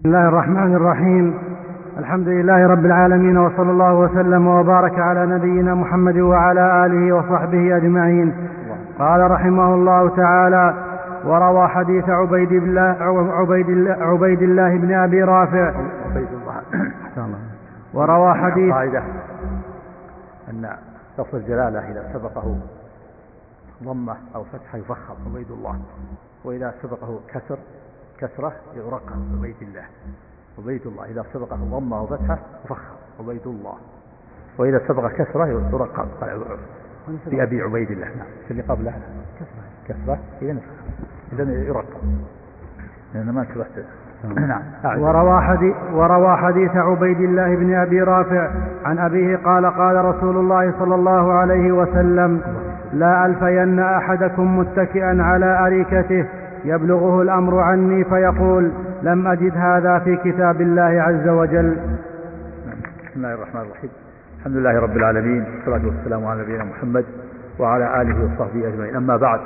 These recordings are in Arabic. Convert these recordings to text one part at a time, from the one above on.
بسم الله الرحمن الرحيم. الحمد لله رب العالمين وصلى الله وسلم وبارك على نبينا محمد وعلى آله وصحبه أجمعين. قال رحمه الله تعالى وروى حديث عبيد الله عبيد الله عبيد الله بن أبي رافع. عبيد الله وروى حديث أن لفظ الجلالة إذا سبقه ضمة أو فتحة يفخم عبيد الله وإذا سبقه كسر كسرة يرقم عبيد الله. عبيد الله إذا سبقه ضمة أو فتحة يفخم عبيد الله. وإذا سبق كسرة يرقم لأبي عبيد الله. نعم. في اللي قبله. كسرة. كسرة إذا إذا يرقم لأن ما انتبهت نعم. وروى حديث, وروى حديث عبيد الله بن أبي رافع عن أبيه قال قال رسول الله صلى الله عليه وسلم لا ألفين أحدكم متكئا على أريكته يبلغه الأمر عني فيقول لم أجد هذا في كتاب الله عز وجل. بسم الله الرحمن الرحيم. الحمد لله رب العالمين والصلاة والسلام على نبينا محمد وعلى آله وصحبه أجمعين. أما بعد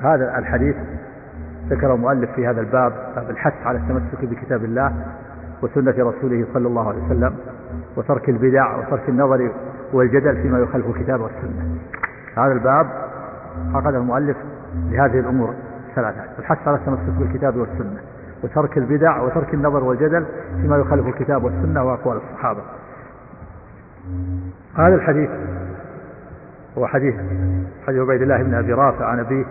هذا الحديث ذكر المؤلف في هذا الباب باب الحث على التمسك بكتاب الله وسنة رسوله صلى الله عليه وسلم وترك البدع وترك النظر والجدل فيما يخالف الكتاب والسنة. هذا الباب عقد المؤلف لهذه الأمور. الثلاثة الحث على التمسك بالكتاب والسنة وترك البدع وترك النظر والجدل فيما يخالف الكتاب والسنة وأقوال الصحابة. هذا الحديث هو حديث حديث عبيد الله بن أبي رافع عن أبيه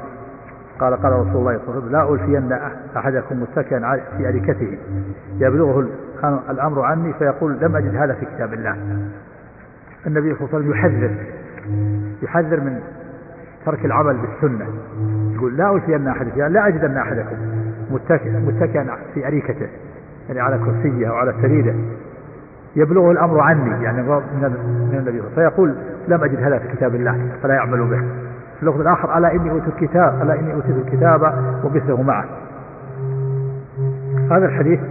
قال قال رسول الله صلى الله عليه وسلم لا ألفين أحدكم متكئا في أريكته يبلغه الأمر عني فيقول لم أجد هذا في كتاب الله. النبي صلى الله عليه وسلم يحذر يحذر من ترك العمل بالسنة. يقول لا ألفين أحدكم يعني لا أجدن أحدكم متكئا في أريكته يعني على كرسيه أو على سريره. يبلغه الأمر عني يعني من النبي فيقول لم أجد هذا في كتاب الله فلا يعمل به. في اللفظ الآخر ألا إني أوتي الكتاب ألا إني أوتيت الكتاب ومثله معه. هذا الحديث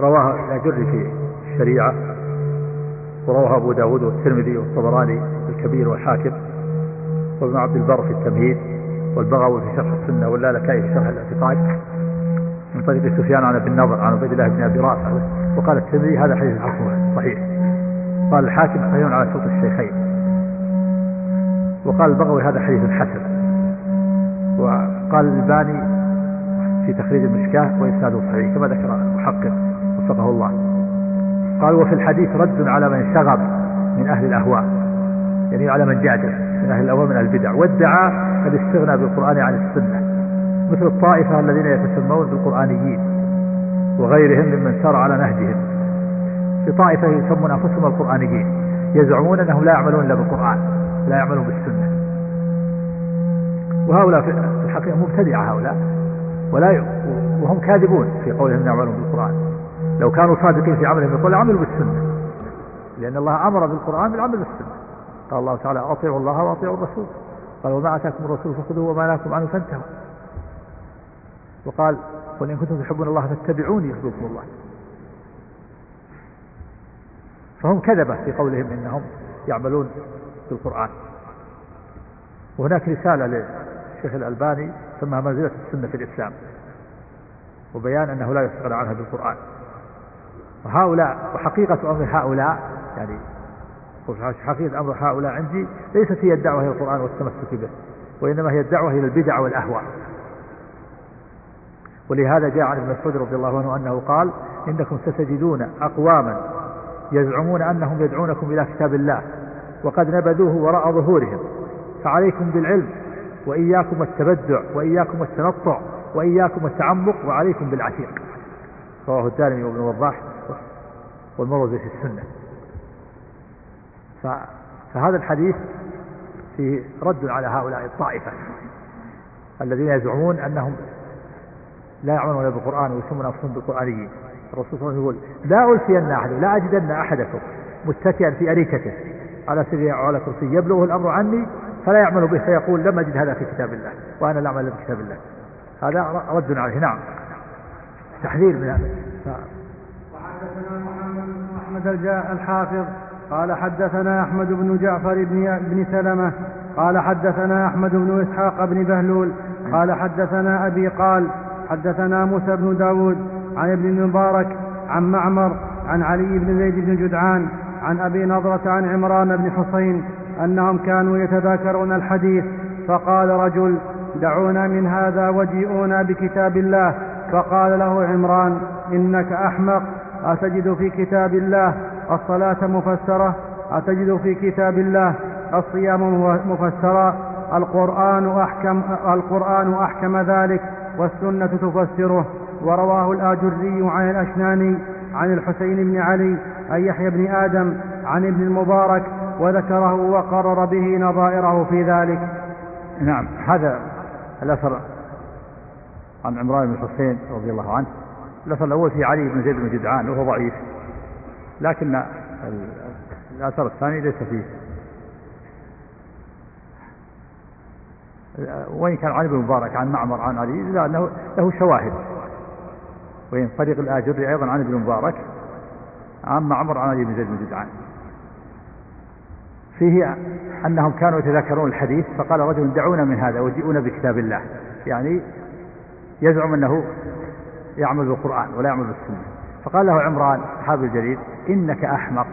رواه الأجر في الشريعة. ورواه أبو داود والترمذي والطبراني الكبير والحاكم وابن عبد البر في التمهيد والبغوي في شرح السنة واللالكائي في شرح الاعتقاد. من طريق سفيان عن ابن النضر عن عبيد الله بن أبي رافع. وقال الترمذي هذا حديث حسن صحيح. قال الحاكم صحيح على شرط الشيخين. وقال البغوي هذا حديث حسن. وقال الباني في تخريج المشكاة وإسناده صحيح كما ذكر المحقق وفقه الله. قال وفي الحديث رد على من شغب من أهل الأهواء. يعني على من جادل من أهل الأهواء من البدع. وادعى الاستغناء بالقرآن عن السنة. مثل الطائفة الذين يتسمون بالقرآنيين وغيرهم ممن سار على نهجهم. في طائفة يسمون أنفسهم القرآنيين. يزعمون أنهم لا يعملون إلا بالقرآن لا يعملون بالسنة. وهؤلاء في الحقيقة مبتدعة هؤلاء ولا وهم كاذبون في قولهم يعملون بالقرآن. لو كانوا صادقين في عملهم بالقرآن لعملوا بالسنة. لأن الله أمر بالقرآن بالعمل بالسنة. قال الله تعالى أطيعوا الله وأطيعوا الرسول. قال وما أتاكم الرسول فخذوه وما نهاكم عنه فانتهوا. وقال قل إن كنتم تحبون الله فاتبعوني يحببكم الله. فهم كذبة في قولهم إنهم يعملون بالقرآن. وهناك رسالة للشيخ الألباني سماها منزلة السنة في الإسلام. وبيان أنه لا يستغنى عنها بالقرآن. وهؤلاء وحقيقة أمر هؤلاء يعني حقيقة أمر هؤلاء عندي ليست هي الدعوة إلى القرآن والتمسك به وإنما هي الدعوة إلى البدع والأهواء. ولهذا جاء عن ابن مسعود رضي الله عنه أنه قال إنكم ستجدون أقواما يزعمون أنهم يدعونكم إلى كتاب الله وقد نبذوه وراء ظهورهم فعليكم بالعلم وإياكم التبدع وإياكم التنطع وإياكم التعمق وعليكم بالعتيق رواه الدارمي وابن وضاح. والمروزي في السنة. فهذا الحديث فيه رد على هؤلاء الطائفة الذين يزعمون أنهم لا يعملون بالقرآن ويسمون أنفسهم بالقرآنيين. الرسول صلى الله عليه وسلم يقول لا ألفين أحد لا أجدن أحدكم متكئا في أريكته على سرير أو على كرسي يبلغه الأمر عني فلا يعمل به فيقول لم أجد هذا في كتاب الله وأنا لا أعمل بكتاب الله. هذا رد عليه نعم. تحذير من هذا. وحدثنا أحمد الحافظ. قال حدثنا أحمد بن جعفر بن, بن سلمة. قال حدثنا أحمد بن إسحاق بن بهلول. قال حدثنا أبي قال حدثنا موسى بن داود عن ابن المبارك عن معمر عن علي بن زيد بن جدعان عن أبي نضرة عن عمران بن حسين أنهم كانوا يتذاكرون الحديث. فقال رجل دعونا من هذا وجيئونا بكتاب الله. فقال له عمران إنك أحمق أتجد في كتاب الله الصلاة مفسرة؟ أتجد في كتاب الله الصيام مفسرا القرآن أحكم, القرآن أحكم ذلك والسنة تفسره. ورواه الآجري عن الأشناني عن الحسين بن علي عن يحيى بن آدم عن ابن المبارك وذكره وقرر به نظائره في ذلك. نعم هذا الأثر عن عمران بن الحسين رضي الله عنه. الأثر الأول في علي بن زيد بن جدعان وهو ضعيف. لكن الأثر الثاني ليس فيه. وإن كان علي بن مبارك عن معمر عن علي لا له, له شواهد. وإن طريق الآجري أيضا عن ابن مبارك عن معمر عن علي بن زيد بن جدعان. فيه أنهم كانوا يتذاكرون الحديث فقال رجل دعونا من هذا وجئونا بكتاب الله. يعني يزعم أنه يعمل بالقرآن ولا يعمل بالسنة. فقال له عمران صحابي الجليل إنك أحمق.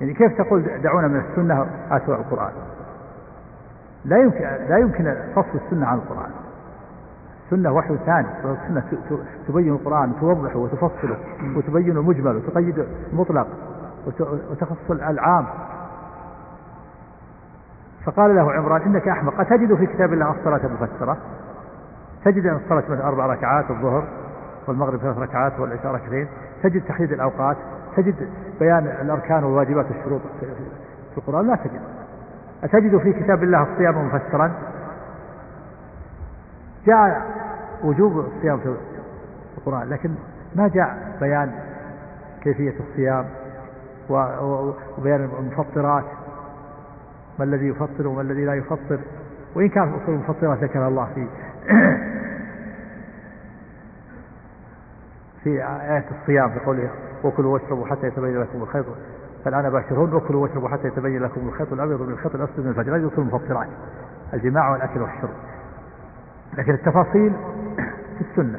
يعني كيف تقول دعونا من السنة آتوا القرآن؟ لا يمكن لا يمكن فصل السنة عن القرآن. السنة وحي ثاني. السنة تبين القرآن توضحه وتفصله وتبين المجمل وتقيد المطلق وتخص العام فقال له عمران إنك أحمق. أتجد في كتاب الله الصلاة مفسرة؟ تجد أن الصلاة مثل أربع ركعات الظهر والمغرب ثلاث ركعات والعشاء ركعتين تجد تحديد الأوقات تجد بيان الأركان والواجبات والشروط في القرآن لا تجد. أتجد في كتاب الله الصيام مفسرا؟ جاء وجوب الصيام في القرآن لكن ما جاء بيان كيفية الصيام وبيان المفطرات ما الذي يفطر وما الذي لا يفطر. وإن كان أصول المفطرات ذكر الله في في آية الصيام في قوله وكلوا واشربوا حتى يتبين لكم الخيط فالآن باشرون وكلوا واشربوا حتى يتبين لكم الخيط الأبيض من الخيط الأسود من الفجر أصول المفطرات الجماع والأكل والشرب. لكن التفاصيل في السنة.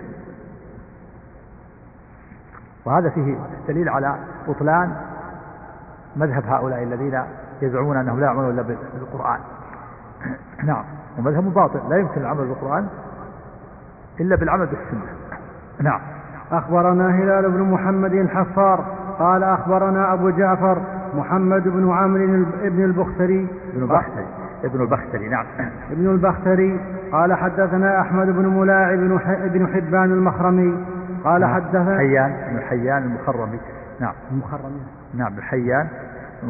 وهذا فيه دليل على بطلان مذهب هؤلاء الذين يزعمون أنهم لا يعملون إلا بالقرآن. نعم. ومذهب باطل لا يمكن العمل بالقرآن إلا بالعمل بالسنة. نعم. أخبرنا هلال بن محمد الحفار قال أخبرنا أبو جعفر محمد بن عمرو بن البختري. بن البختري ابن البختري نعم. ابن البختري قال حدثنا أحمد بن ملاع بن حبان المخرمي. قال نعم. حدثنا حيان بن حيان المخرمي. نعم. المخرمي. نعم بن حيان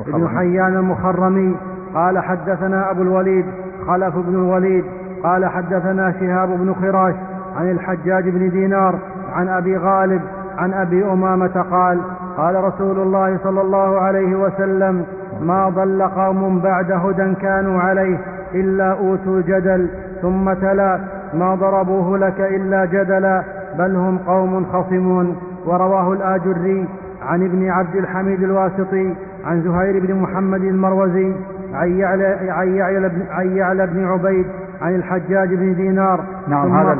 ابن حيان المخرمي. قال حدثنا أبو الوليد خلف بن الوليد قال حدثنا شهاب بن خراش عن الحجاج بن دينار عن أبي غالب عن أبي أمامة قال قال رسول الله صلى الله عليه وسلم ما ضل قوم بعد هدى كانوا عليه إلا أوتوا الجدل ثم تلا ما ضربوه لك إلا جدلا بل هم قوم خصمون ورواه الآجري عن ابن عبد الحميد الواسطي عن زهير بن محمد المروزي عن يعلى, عن يعلى, بن, عن يعلى بن عبيد عن الحجاج بن دينار. نعم هذا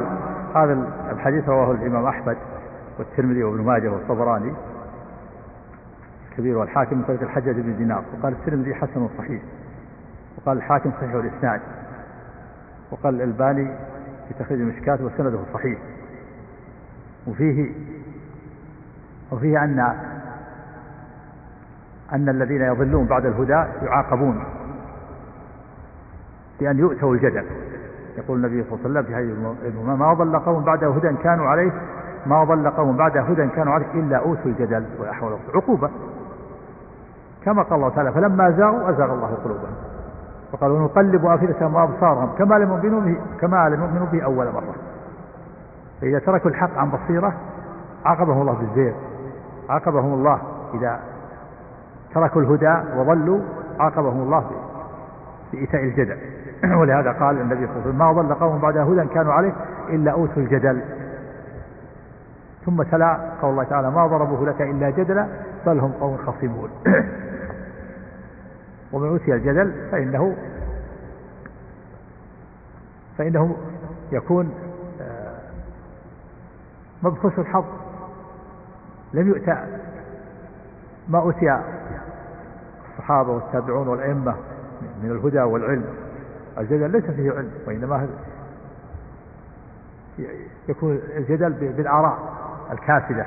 هذا الحديث رواه الإمام أحمد والترمذي وابن ماجه والطبراني. الكبير والحاكم من طريق الحجاج بن دينار. وقال الترمذي حسن صحيح. وقال الحاكم صحيح الإسناد. وقال الألباني في تخريج المشكات وسنده صحيح. وفيه وفيه أن أن الذين يضلون بعد الهدى يعاقبون. بأن يؤتوا الجدل. يقول النبي صلى الله عليه وسلم في هذه ما ضل قوم بعد هدى كانوا عليه ما ضل قوم بعد هدى كانوا عليه إلا أوتوا الجدل وأحول عقوبة. كما قال الله تعالى فلما زاغوا أزاغ الله قلوبهم. وقالوا نقلب أفئدتهم وأبصارهم كما لم يؤمنوا به كما لم يؤمنوا به أول مرة. فإذا تركوا الحق عن بصيرة عاقبهم الله بالزيغ. عاقبهم الله إذا تركوا الهدى وضلوا عاقبهم الله بإيتاء الجدل. ولهذا قال النبي صلى الله عليه وسلم ما ضل قوم بعد هدى كانوا عليه إلا أوتوا الجدل. ثم تلا قول الله تعالى ما ضربوه لك إلا جدلا بل هم قوم خصمون. ومن أوتي الجدل فإنه فإنه يكون آه، مبخوس الحظ. لم يؤتى ما أوتي الصحابة والتابعون والأئمة من الهدى والعلم. الجدل ليس فيه علم وإنما يكون الجدل بالآراء الكاسدة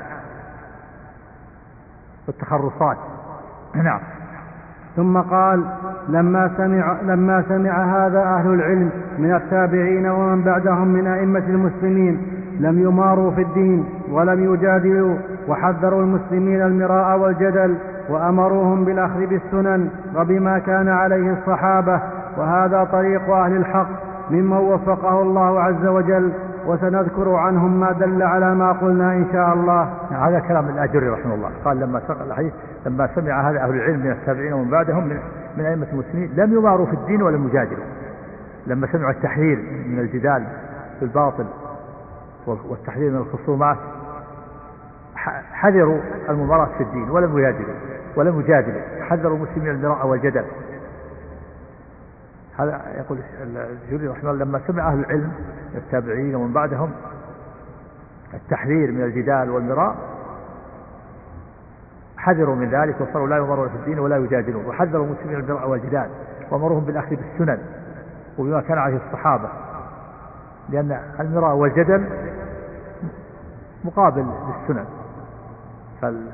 والتخرصات. نعم. ثم قال لما سمع لما سمع هذا أهل العلم من التابعين ومن بعدهم من أئمة المسلمين لم يماروا في الدين ولم يجادلوا وحذروا المسلمين المراء والجدل وأمروهم بالأخذ بالسنن وبما كان عليه الصحابة وهذا طريق أهل الحق ممن وفقه الله عز وجل وسنذكر عنهم ما دل على ما قلنا إن شاء الله. هذا كلام الأجري رحمه الله. قال لما سمع الحديث لما سمع هذا أهل العلم من التابعين ومن بعدهم من, من أئمة المسلمين لم يماروا في الدين ولم يجادلوا لما سمعوا التحذير من الجدال بالباطل والتحذير من الخصومات حذروا المماراه في الدين ولم يجادلوا ولم يجادلوا حذروا المسلمين المراء والجدل. هذا يقول الجوري رحمه الله لما سمع أهل العلم التابعين ومن بعدهم التحذير من الجدال والمراء حذروا من ذلك وصاروا لا يمرون في الدين ولا يجادلون وحذروا المسلمين المراء والجدال وامروهم بالأخذ بالسنن وبما كان عليه الصحابة لأن المراء والجدل مقابل للسنن.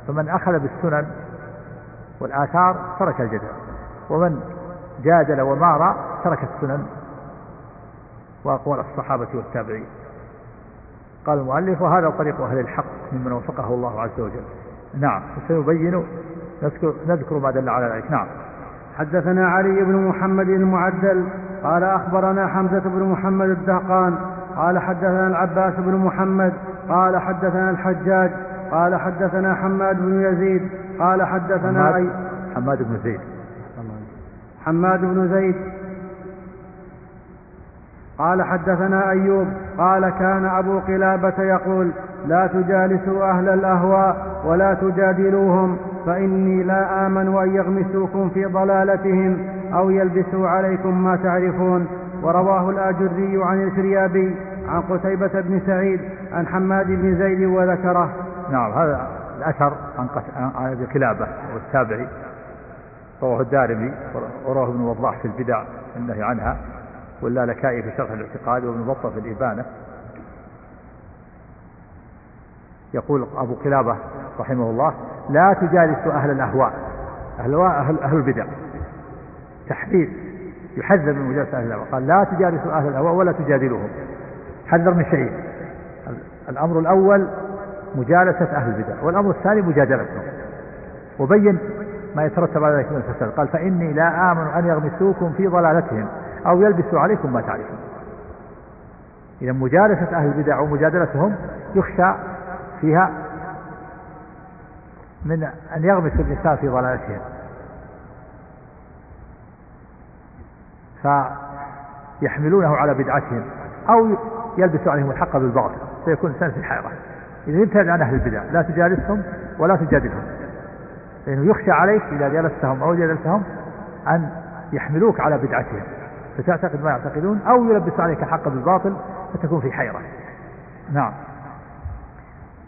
فمن أخذ بالسنن والآثار ترك الجدل ومن جادل ومار ترك السنن وأقوال الصحابة والتابعين. قال المؤلف وهذا طريق أهل الحق ممن وفقه الله عز وجل. نعم وسيبين نذكر, نذكر ما دل على ذلك. نعم. حدثنا علي بن محمد المعدل قال أخبرنا حمزة بن محمد الدهقان قال حدثنا العباس بن محمد قال حدثنا الحجاج قال حدثنا حماد بن يزيد قال حدثنا حماد, حماد بن زيد. حماد بن زيد قال حدثنا أيوب قال كان أبو قلابة يقول لا تجالسوا أهل الأهواء ولا تجادلوهم فإني لا آمن أن يغمسوكم في ضلالتهم أو يلبسوا عليكم ما تعرفون. ورواه الآجري عن الفريابي عن قتيبة بن سعيد عن حماد بن زيد وذكره. نعم هذا الأثر عن أبي قلابة والتابعي رواه الدارمي ورواه ابن وضاح في البدع النهي عنها. واللالكائي في شرح الاعتقاد وابن بطة في الإبانة. يقول أبو قلابة رحمه الله لا تجالسوا أهل الأهواء. أهل أهل, أهل البدع. تحذير. يحذر من مجالسة أهل الأهواء. قال لا تجالسوا أهل الأهواء ولا تجادلوهم حذر من شيء. الأمر الأول مجالسة أهل البدع والأمر الثاني مجادلتهم. وبين ما يترتب على ذلك من الفساد. قال فإني لا آمن أن يغمسوكم في ضلالتهم. أو يلبسوا عليكم ما تعرفون. إذا مجالسة أهل البدع ومجادلتهم يخشى فيها من أن يغمس الإنسان في ضلالتهم. فيحملونه على بدعتهم أو يلبس عليهم الحق بالباطل. فيكون الإنسان في الحيرة إذا ابتعد عن أهل البدع لا تجالسهم ولا تجادلهم. لأنه يخشى عليك إذا جلستهم أو جلستهم أن يحملوك على بدعتهم. فتعتقد ما يعتقدون أو يلبس عليك الحق بالباطل فتكون في حيرة. نعم.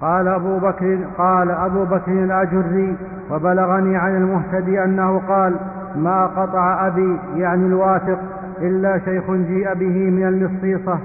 قال أبو بكر قال أبو بكر الأجري وبلغني عن المهتدي أنه قال ما قطع أبي يعني الواثق إلا شيخ جيء به من المصيصة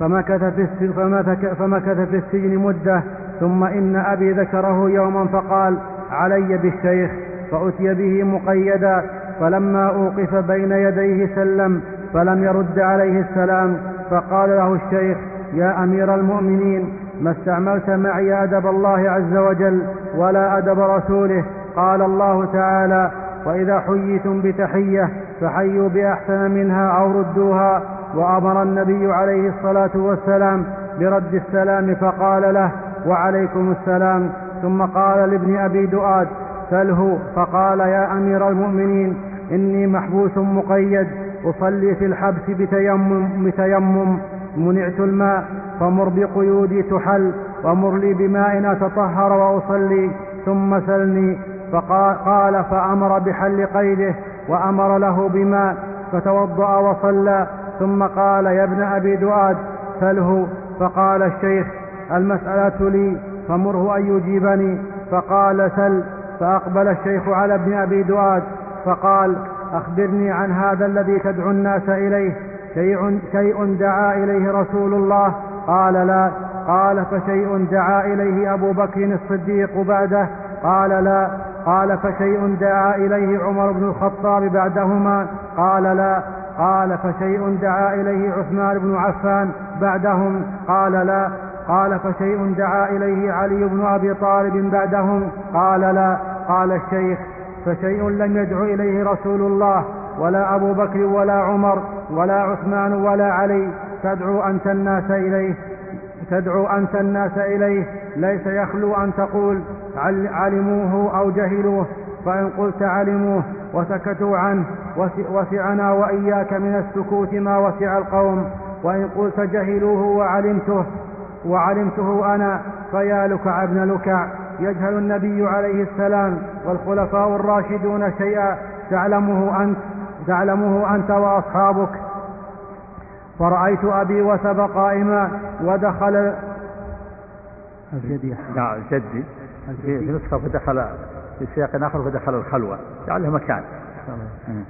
فمكث في السجن فمكث في السجن مدة ثم إن أبي ذكره يوما فقال علي بالشيخ فأتي به مقيدا فلما أوقف بين يديه سلم فلم يرد عليه السلام فقال له الشيخ يا أمير المؤمنين ما استعملت معي أدب الله عز وجل ولا أدب رسوله قال الله تعالى وإذا حييتم بتحية فحيوا بأحسن منها أو ردوها وأمر النبي عليه الصلاة والسلام برد السلام فقال له وعليكم السلام ثم قال لابن أبي دؤاد سله فقال يا أمير المؤمنين إني محبوس مقيد أصلي في الحبس بتيمم, بتيمم منعت الماء فمر بقيودي تحل ومر لي بماء أتطهر وأصلي ثم سلني فقال فأمر بحل قيده وأمر له بماء فتوضأ وصلى ثم قال يا ابن أبي دؤاد سله. فقال الشيخ المسألة لي فمره أن يجيبني. فقال سل. فأقبل الشيخ على ابن أبي دؤاد فقال أخبرني عن هذا الذي تدعو الناس إليه. شيء, شيء دعا إليه رسول الله؟ قال لا. قال فشيء دعا إليه أبو بكر الصديق بعده؟ قال لا. قال فشيء دعا إليه عمر بن الخطاب بعدهما؟ قال لا. قال فشيء دعا إليه عثمان بن عفان بعدهم؟ قال لا. قال فشيء دعا إليه علي بن أبي طالب بعدهم قال لا قال الشيخ فشيء لم يدع إليه رسول الله ولا أبو بكر ولا عمر ولا عثمان ولا علي تدعو أنت الناس إليه تدعو أنت الناس إليه ليس يخلو أن تقول علموه أو جهلوه فإن قلت علموه وسكتوا عنه وسعنا وإياك من السكوت ما وسع القوم وإن قلت جهلوه وعلمته وعلمته أنا فيا لكع ابن لكع يجهل النبي عليه السلام والخلفاء الراشدون شيئا. تعلمه أنت تعلمه أنت وأصحابك. فرأيت أبي وثب قائما ودخل الجدي نعم الجدي في نسخة فدخل في سياق آخر فدخل الخلوة. جعل له مكان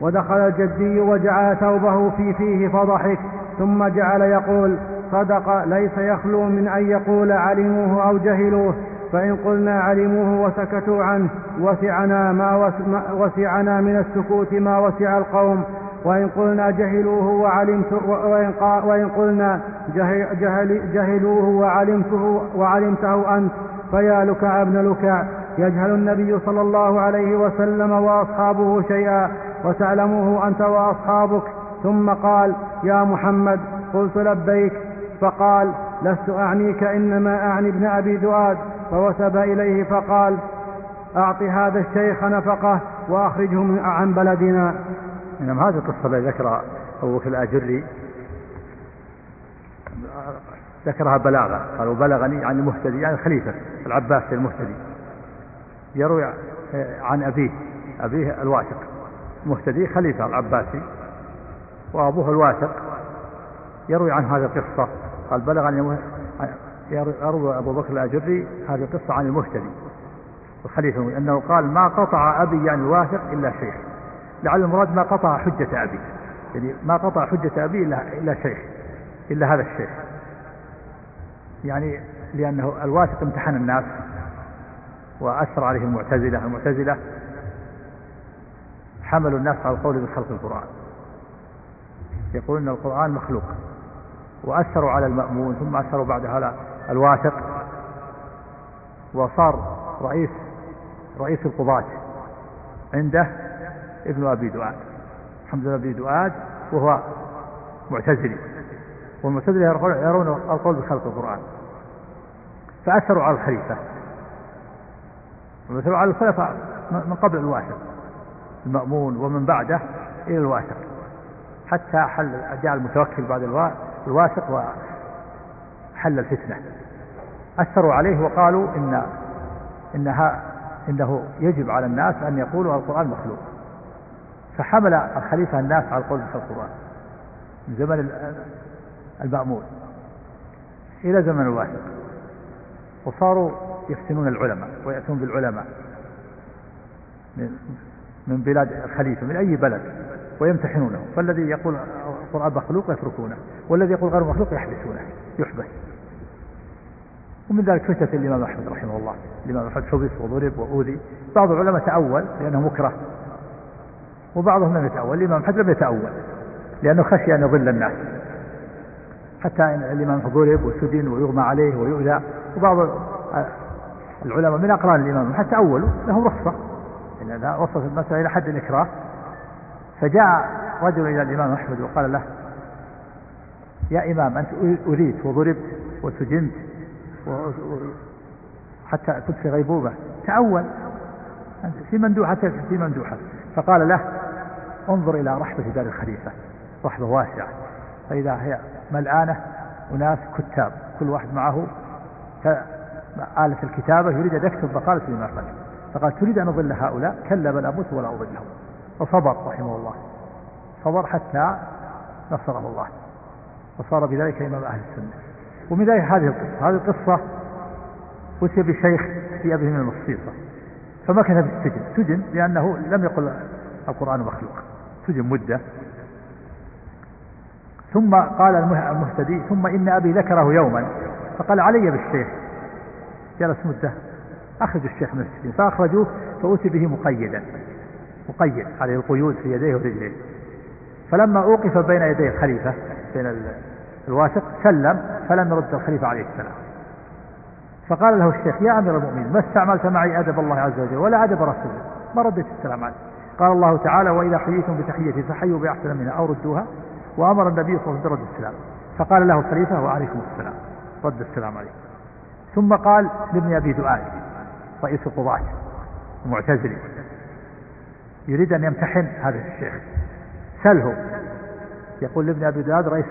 ودخل الجدي وجعل ثوبه في فيه فضحك. ثم جعل يقول صدق ليس يخلو من أن يقول علموه أو جهلوه فإن قلنا علموه وسكتوا عنه وسعنا ما وسعنا من السكوت ما وسع القوم وإن قلنا جهلوه وعلمت وإن, قلنا جهل جهلوه وعلمته وعلمته أنت فيا لكع ابن لكع يجهل النبي صلى الله عليه وسلم وأصحابه شيئا وتعلمه أنت وأصحابك ثم قال يا محمد قلت لبيك فقال لست أعنيك إنما أعني ابن أبي دؤاد فوثب إليه فقال أعط هذا الشيخ نفقة وأخرجه عن بلدنا. نعم هذه القصة التي ذكرها أبو بكر الآجري. ذكرها بلاغة. قالوا بلغني عن المهتدي يعني الخليفة العباس المهتدي. يروي عن أبيه أبيه الواثق. مهتدي خليفة العباسي. وأبوه الواثق يروي عن هذه القصة. قال بلغني يروي أبو بكر الأجري هذه القصة عن المهتدي. الخليفة أنه قال ما قطع أبي يعني الواثق إلا شيخ. لعل المراد ما قطع حجة أبي. يعني ما قطع حجة أبي إلا, إلا شيخ. إلا هذا الشيخ. يعني لأنه الواثق امتحن الناس وأثر عليه المعتزلة. المعتزلة حملوا الناس على القول بخلق القرآن. يقولون أن القرآن مخلوق وأثروا على المأمون ثم أثروا بعد هذا الواثق. وصار رئيس رئيس القضاة عنده ابن أبي دؤاد. محمد بن أبي دؤاد وهو معتزلي. والمعتزلة يرون القول بخلق القرآن. فأثروا على الخليفة. وأثروا على الخلفاء من قبل الواثق المأمون ومن بعده إلى الواثق. حتى حل جاء المتوكل بعد الواثق وحل الفتنة. أثروا عليه وقالوا إن إنها إنه يجب على الناس أن يقولوا القرآن مخلوق. فحمل الخليفة الناس على القول في القرآن من زمن المأمون إلى زمن الواثق وصاروا يفتنون العلماء ويأتون بالعلماء من بلاد الخليفة من أي بلد. ويمتحنونه. فالذي يقول القرآن مخلوق يتركونه والذي يقول غير مخلوق يحبسونه يحبس. ومن ذلك فتنة الإمام أحمد رحمه الله. الإمام أحمد حبس وضرب وأوذي. بعض العلماء تأول لأنه مكره وبعضهم لم يتأول. الإمام أحمد لم يتأول لأنه خشي أن يضل الناس. حتى إن الإمام ضرب وسجن ويغمى عليه ويؤذى. وبعض العلماء من أقران الإمام أحمد تأولوا لهم رخصة. إن وصلت المسألة إلى حد الإكراه. فجاء رجل إلى الإمام أحمد وقال له يا إمام أنت أريد وضربت وسجنت حتى كنت في غيبوبة. تأول أنت في مندوحة في مندوحة. فقال له انظر إلى رحبة دار الخليفة رحبة واسعة. فإذا هي ملآنة أناس كتاب كل واحد معه آلة الكتابة يريد أن يكتب مقالة الإمام أحمد فقال تريد أن أضل هؤلاء؟ كلا بل أموت ولا أضلهم. وصبر رحمه الله. صبر حتى نصره الله. وصار بذلك إمام أهل السنة. ومن ذلك هذه القصة. هذه القصة أتي بشيخ في أبيه من المصيصة. فمكث في السجن. سجن لأنه لم يقل القرآن مخلوق. سجن مدة. ثم قال المهتدي ثم إن أبي ذكره يوما. فقال علي بالشيخ جلس مدة أخرجوا الشيخ من السجن. فأخرجوه فأتي به مقيدا. مقيد عليه القيود في يديه ورجليه. فلما أوقف بين يدي الخليفة بين الواثق سلم فلم يرد الخليفة عليه السلام. فقال له الشيخ يا أمير المؤمنين ما استعملت معي أدب الله عز وجل ولا أدب رسوله؟ ما رديت السلام عليه. قال الله تعالى وإذا حييتم بتحية فحيوا بأحسن منها أو ردوها. وأمر النبي صلى الله عليه وسلم برد السلام. فقال له الخليفة وعليكم السلام. رد السلام عليه. ثم قال لابن أبي دؤاد رئيس القضاة المعتزلي. يريد أن يمتحن هذا الشيخ. سله. يقول لابن أبي دؤاد رئيس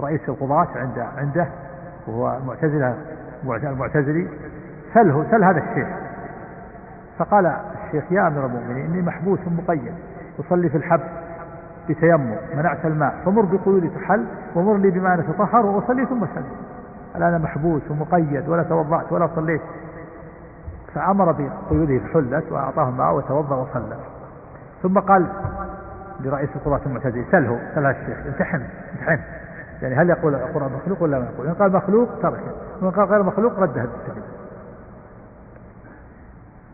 رئيس القضاة عنده عنده وهو معتزلة المعتزلي. سله سل هذا الشيخ. فقال الشيخ يا أمير المؤمنين إني محبوس مقيد أصلي في الحبس بتيمم منعت الماء. فمر بقيودي تحل ومر لي بما نتطهر وأصلي ثم أسلم الآن محبوس ومقيد ولا توضأت ولا صليت. فأمر بقيوده فحلت وأعطاه الماء وتوضأ وصلى. ثم قال لرئيس القضاة المعتزلي سله سل الشيخ امتحن امتحن. يعني هل يقول القرآن مخلوق ولا ما يقول؟ إن قال مخلوق تركه وإن قال غير مخلوق رده السجن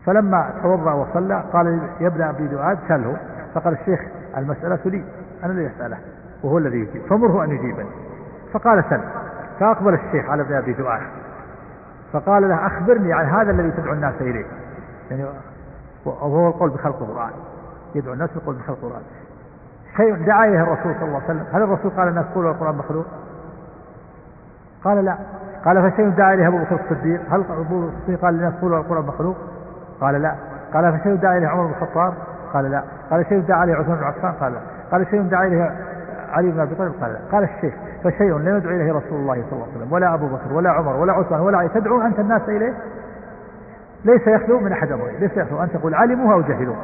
فلما توضأ وصلى قال يبدأ أبي دعاد سله. فقال الشيخ المسألة لي أنا الذي أسأله وهو الذي يجيب. فمره أن يجيبني. فقال سل فأقبل الشيخ على ابن أبي دعاد فقال له أخبرني عن هذا الذي تدعو الناس إليه. يعني وهو القول بخلق القرآن. يدعو الناس بالقول بخلق القرآن. شيء دعا إليه الرسول صلى الله عليه وسلم. هل الرسول قال الناس قولوا القرآن مخلوق؟ قال لا. قال فشيء دعا إليه أبو بكر الصديق. هل أبو الصديق قال للناس قولوا القرآن مخلوق؟ قال لا. قال فشيء دعا إليه عمر بن الخطاب؟ قال لا. قال شيء دعا إليه عثمان بن عفان؟ قال لا. قال شيء دعا إليه علي بن أبي طالب قال قال الشيخ فشيء لم يدعو إليه رسول الله صلى الله عليه وسلم ولا أبو بكر ولا عمر ولا عثمان ولا علي. تدعو أنت الناس إليه؟ ليس يخلو من أحد أمرين ليس يخلو. أن تقول علموا أو جهلوا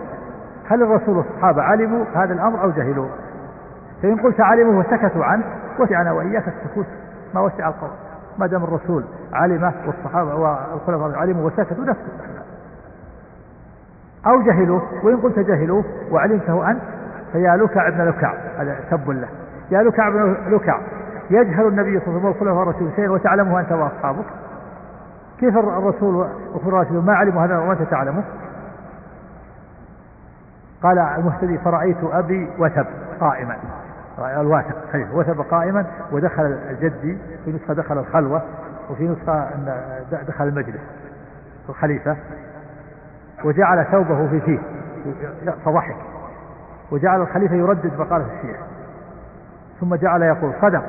هل الرسول والصحابة علموا هذا الأمر أو جهلوا فإن قلت علموا وسكتوا عنه وسعنا وإياك السكوت. ما وسع القول. ما دام الرسول علم والصحابة والخلفاء علموا وسكتوا نسكت. أو جهلوه. وإن قلت جهلوه وعلمته أنت فيا لكع ابن لكع هذا سب له. يا لكع ابن لكع يجهل النبي صلى الله عليه وسلم والخلفاء شيئا وتعلمه أنت وأصحابك. كيف الرسول الراشدون ما علموا هذا وأنت تعلمه؟ قال المهتدي فرأيت أبي وثب قائما. الواثق وثب قائما ودخل الجدي في نسخة دخل الخلوة وفي نسخة دخل المجلس الخليفة وجعل ثوبه في فيه فضحك وجعل الخليفة يردد مقالة الشيخ. ثم جعل يقول صدق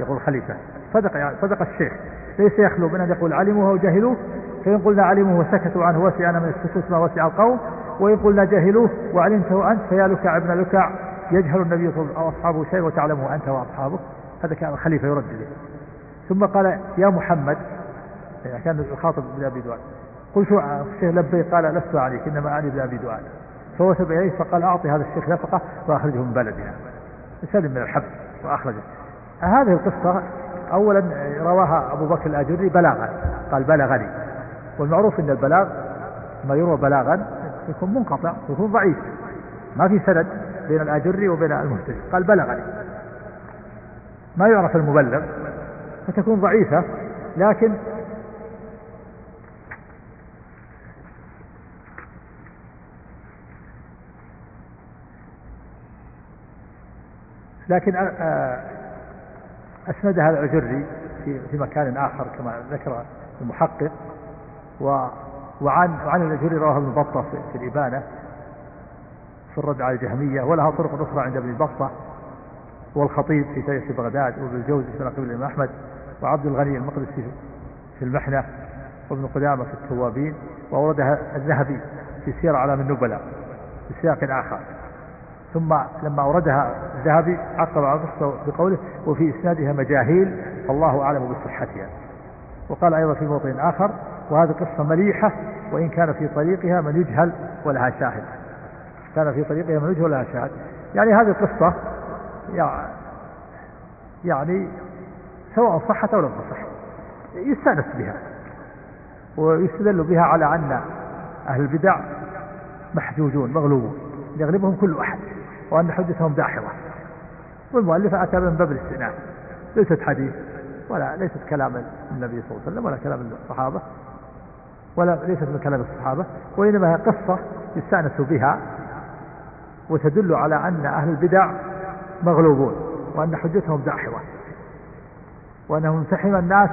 يقول الخليفة صدق يعني صدق الشيخ. ليس يخلو من أن يقول علموه وجهلوه فإن قلنا علموه وسكتوا عنه وسعنا من السكوت ما وسع القوم. وإن قلنا جهلوه وعلمته أنت فيا لكع ابن لكع. يجهل النبي صلى الله عليه وسلم أو أصحابه شيء وتعلمه أنت وأصحابك هذا كان الخليفة يردد. ثم قال يا محمد يعني كان يخاطب ابن أبي دؤاد قلت الشيخ لبيك قال لست عليك إنما أعني ابن أبي دؤاد فوثب إليه فقال أعطي هذا الشيخ نفقة وأخرجه من بلدنا سلم من الحبس وأخرجه. هذه القصة أولا رواها أبو بكر الأجري بلاغا. قال بلغني والمعروف أن البلاغ ما يروى بلاغا يكون منقطع يكون ضعيف. ما في سند بين الأجري وبين المهتدي. قال بلغني ما يعرف المبلغ فتكون ضعيفة لكن لكن آه، آه، أسندها الأجري في في مكان آخر كما ذكر المحقق و وعن وعن الأجري رواه ابن بطة في الإبانة في الرد على الجهمية ولها طرق أخرى عند ابن بطة والخطيب في تاريخ بغداد وابن الجوزي في نقيب الإمام أحمد وعبد الغني المقدسي في المحنة وابن قدامة في التوابين وأوردها الذهبي في سير أعلام النبلاء في سياق آخر. ثم لما أوردها الذهبي عقب على بقوله وفي إسنادها مجاهيل فالله أعلم بصحتها. وقال أيضا في موطن آخر وهذه قصة مليحة وإن كان في طريقها من يجهل ولها شاهد. كان في طريقها من يجهل ولها شاهد. يعني هذه القصة يعني سواء صحت أو لم تصح يستأنس بها. ويستدل بها على أن أهل البدع محجوجون مغلوبون يغلبهم كل أحد وأن حجتهم داحضة والمؤلف أتى من باب الاستئناس ليست حديث ولا ليست كلام النبي صلى الله عليه وسلم ولا كلام الصحابة ولا ليست من كلام الصحابة وإنما هي قصة يستأنس بها وتدل على أن أهل البدع مغلوبون وأن حجتهم داحضة وأنهم امتحن الناس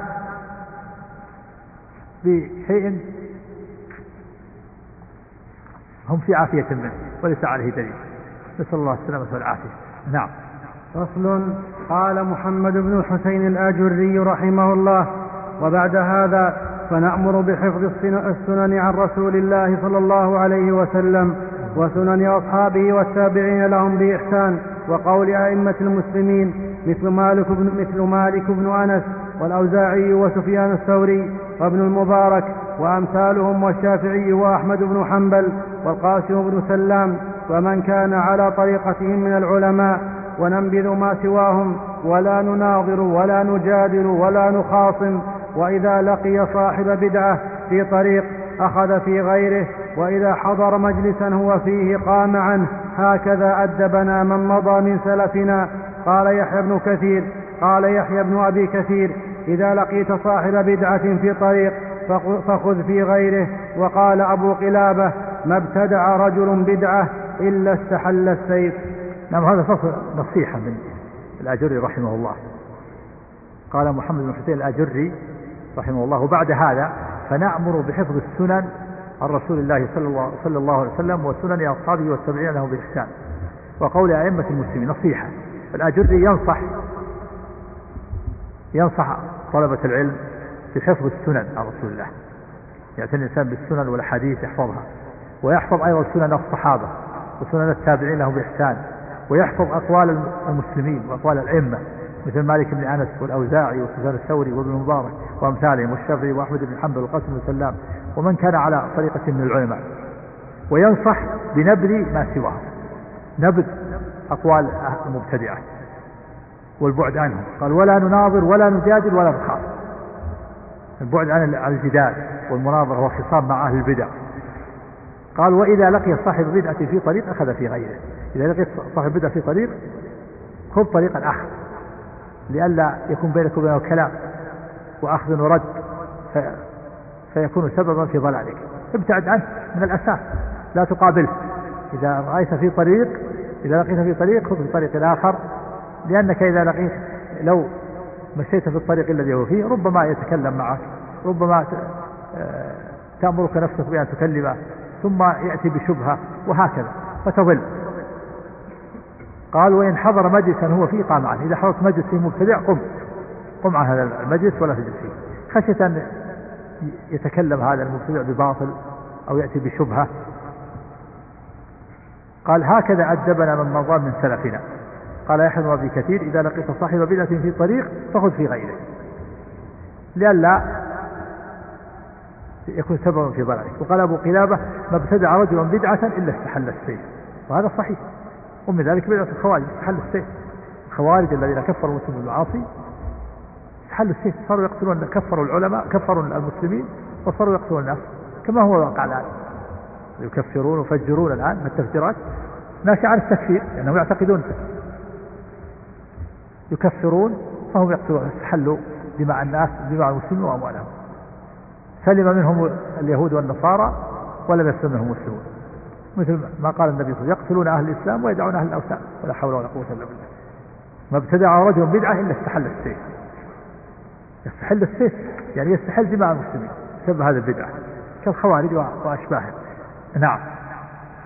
بشيء هم في عافية منه وليس عليه دليل. نسأل الله السلامة والعافية نعم. فصل قال محمد بن الحسين الآجري رحمه الله. وبعد هذا فنأمر بحفظ السنن عن رسول الله صلى الله عليه وسلم وسنن أصحابه والتابعين لهم بإحسان وقول أئمة المسلمين مثل مالك بن مثل مالك بن أنس والأوزاعي وسفيان الثوري وابن المبارك وأمثالهم والشافعي وأحمد بن حنبل والقاسم بن سلام ومن كان على طريقتهم من العلماء وننبذ ما سواهم ولا نناظر ولا نجادل ولا نخاصم. وإذا لقي صاحب بدعة في طريق أخذ في غيره وإذا حضر مجلسا هو فيه قام عنه. هكذا أدبنا من مضى من سلفنا. قال يحيى بن كثير قال يحيى بن أبي كثير إذا لقيت صاحب بدعة في طريق فخذ في غيره. وقال أبو قلابة ما ابتدع رجل بدعة إلا استحل السيف. نعم هذا فصل نصيحة من الأجري رحمه الله. قال محمد بن حسين الأجري رحمه الله وبعد هذا فنأمر بحفظ السنن عن رسول الله صلى الله, صلى الله عليه وسلم وسنن أصحابه والتابعين له بإحسان. وقول أئمة المسلمين نصيحة. الأجري ينصح ينصح طلبة العلم بحفظ السنن عن رسول الله. يعتني الإنسان بالسنن والأحاديث يحفظها. ويحفظ أيضا سنن الصحابة. وسنن التابعين له بإحسان ويحفظ أقوال المسلمين وأقوال الأئمة مثل مالك بن أنس والأوزاعي وسفيان الثوري وابن مبارك وأمثالهم والشافعي وأحمد بن حنبل والقاسم بن سلام ومن كان على طريقة من العلماء. وينصح بنبذ ما سواه نبذ أقوال المبتدعة والبعد عنهم. قال ولا نناظر ولا نجادل ولا نخاف. البعد عن الجدال والمناظرة والخصام مع أهل البدع. قال وإذا لقي صاحب بدعة في طريق أخذ في غيره. إذا لقيت صاحب بدعة في طريق خذ طريقا آخر لئلا يكون بينك وبينه كلام وأخذ ورد في فيكون سببا في ضلالك. ابتعد عنه من الأساس لا تقابله. إذا رأيت في طريق إذا لقيت في طريق خذ طريق آخر. لأنك إذا لقيت لو مشيت في الطريق الذي هو فيه ربما يتكلم معك ربما آه، تأمرك نفسك بأن تكلمه. ثم يأتي بشبهة وهكذا. فتضل قال وإن حضر مجلسا هو فيه قام عنه إذا حضرت مجلس فيه مبتدع قم. قم عن هذا المجلس ولا تجلس فيه. خشية أن يتكلم هذا المبتدع بباطل أو يأتي بشبهة. قال هكذا أدبنا من مضى من سلفنا. قال يحيى أبي كثير إذا لقيت صاحب بدعة في طريق فخذ في غيره. لئلا يكون سببا في ضلالك وقال أبو قلابة ما ابتدع رجل بدعة إلا استحل السيف وهذا صحيح. ومن ذلك بدعة الخوارج استحل السيف الخوارج الذين كفروا مسلم المعاصي استحلوا السيف صاروا يقتلون كفروا العلماء كفروا المسلمين وصاروا يقتلون الناس. كما هو الواقع الآن. يكفرون ويفجرون الآن من التفجيرات. ناشئة عن التكفير لأنهم يعتقدون يكفرون فهم يقتلون. استحلوا دماء الناس دماء المسلمين وأموالهم. سلم منهم اليهود والنصارى ولم يسلم منهم المسلمون مثل ما قال النبي صلى الله عليه وسلم يقتلون أهل الإسلام ويدعون أهل الأوثان ولا حول ولا قوة إلا بالله. ما ابتدع رجل بدعة إلا استحل السيف. يستحل السيف يعني يستحل دماء المسلمين بسبب هذه البدعة كالخوارج وأشباههم. نعم.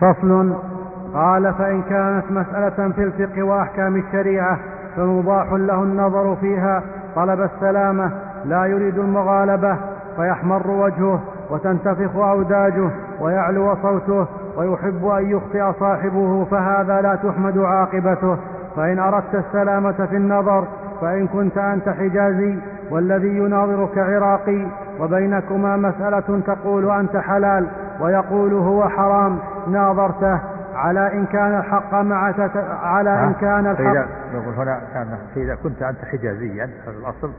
فصل. قال فإن كانت مسألة في الفقه وأحكام الشريعة فمباح له النظر فيها. طلب السلامة لا يريد المغالبة. فيحمر وجهه وتنتفخ أوداجه ويعلو صوته ويحب أن يخطئ صاحبه فهذا لا تحمد عاقبته. فإن أردت السلامة في النظر فإن كنت أنت حجازي والذي يناظرك عراقي وبينكما مسألة تقول أنت حلال ويقول هو حرام ناظرته على إن كان الحق مع على إن كان الحق يقول هنا كان فإذا كنت أنت حجازيا الأصل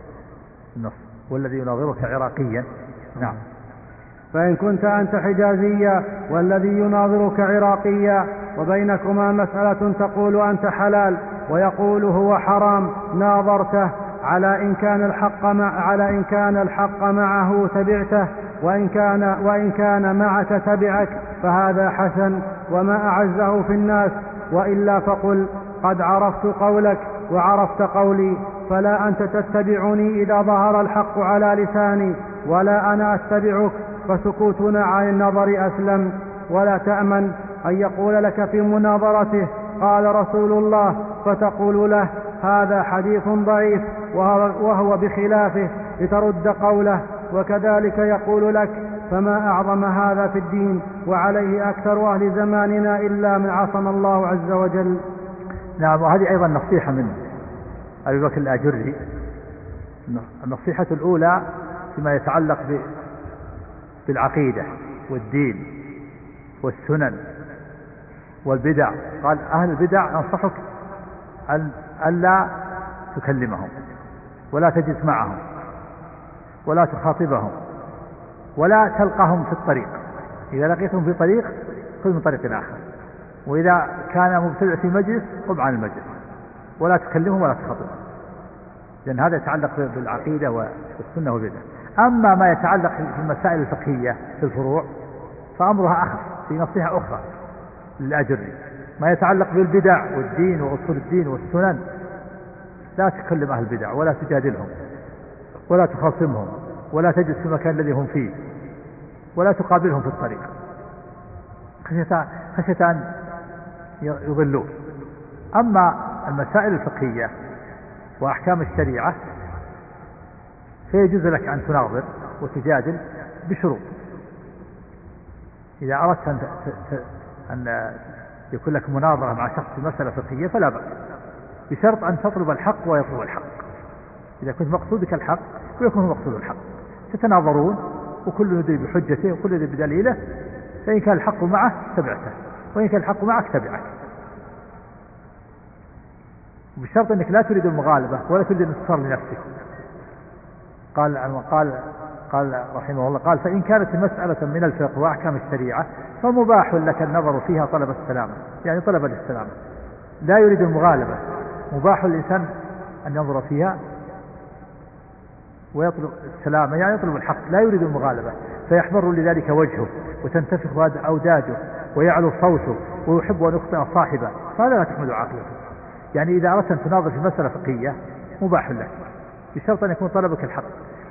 النص والذي يناظرك عراقيا. نعم. فإن كنت أنت حجازيا والذي يناظرك عراقيا وبينكما مسألة تقول أنت حلال ويقول هو حرام ناظرته على إن كان الحق مع على إن كان الحق معه تبعته وإن كان وإن كان معك تبعك فهذا حسن وما أعزه في الناس وإلا فقل قد عرفت قولك وعرفت قولي. فلا أنت تتبعني إذا ظهر الحق على لساني ولا أنا أتبعك فسكوتنا عن النظر أسلم. ولا تأمن أن يقول لك في مناظرته قال رسول الله فتقول له هذا حديث ضعيف وهو بخلافه لترد قوله. وكذلك يقول لك فما أعظم هذا في الدين وعليه أكثر أهل زماننا إلا من عصم الله عز وجل. نعم وهذه أيضا نصيحة من أبي بكر الآجري. النصيحة الأولى فيما يتعلق بالعقيدة والدين والسنن والبدع. قال أهل البدع أنصحك أن ألا تكلمهم ولا تجلس معهم ولا تخاطبهم ولا تلقاهم في الطريق. إذا لقيتهم في طريق خذ من طريق آخر. وإذا كان مبتدع في مجلس قم عن المجلس. ولا تكلمهم ولا تخاطبهم. لأن هذا يتعلق بالعقيدة والسنة والبدع. أما ما يتعلق في المسائل الفقهية في الفروع فأمرها أخف في نصيحة أخرى للأجر. ما يتعلق بالبدع والدين وأصول الدين والسنن لا تكلم أهل البدع ولا تجادلهم ولا تخاصمهم ولا تجلس في المكان الذي هم فيه ولا تقابلهم في الطريق. خشية خشية أن يضلوك. أما المسائل الفقهية وأحكام الشريعة فيجوز لك أن تناظر وتجادل بشروط. إذا أردت أن أن يكون لك مناظرة مع شخص في مسألة فقهية فلا بأس بشرط أن تطلب الحق ويطلب الحق. إذا كنت مقصودك الحق ويكون هو مقصود الحق. تتناظرون وكل يدري بحجته وكل يدري بدليله فإن كان الحق معه تبعته وإن كان الحق معك تبعك. بشرط أنك لا تريد المغالبة ولا تريد الانتصار لنفسك. قال قال قال رحمه الله قال فإن كانت مسألة من الفقه وأحكام الشريعة فمباح لك النظر فيها طلب السلامة. يعني طلب الاستلامة لا يريد المغالبة. مباح للإنسان أن ينظر فيها ويطلب السلامة يعني يطلب الحق. لا يريد المغالبة. فيحمر لذلك وجهه وتنتفخ أوداجه ويعلو صوته ويحب أن يخطئ صاحبه. فهذا لا تحمل عقلته يعني إذا أردت أن تناظر في مسألة فقهية مباح لك. بشرط أن يكون طلبك الحق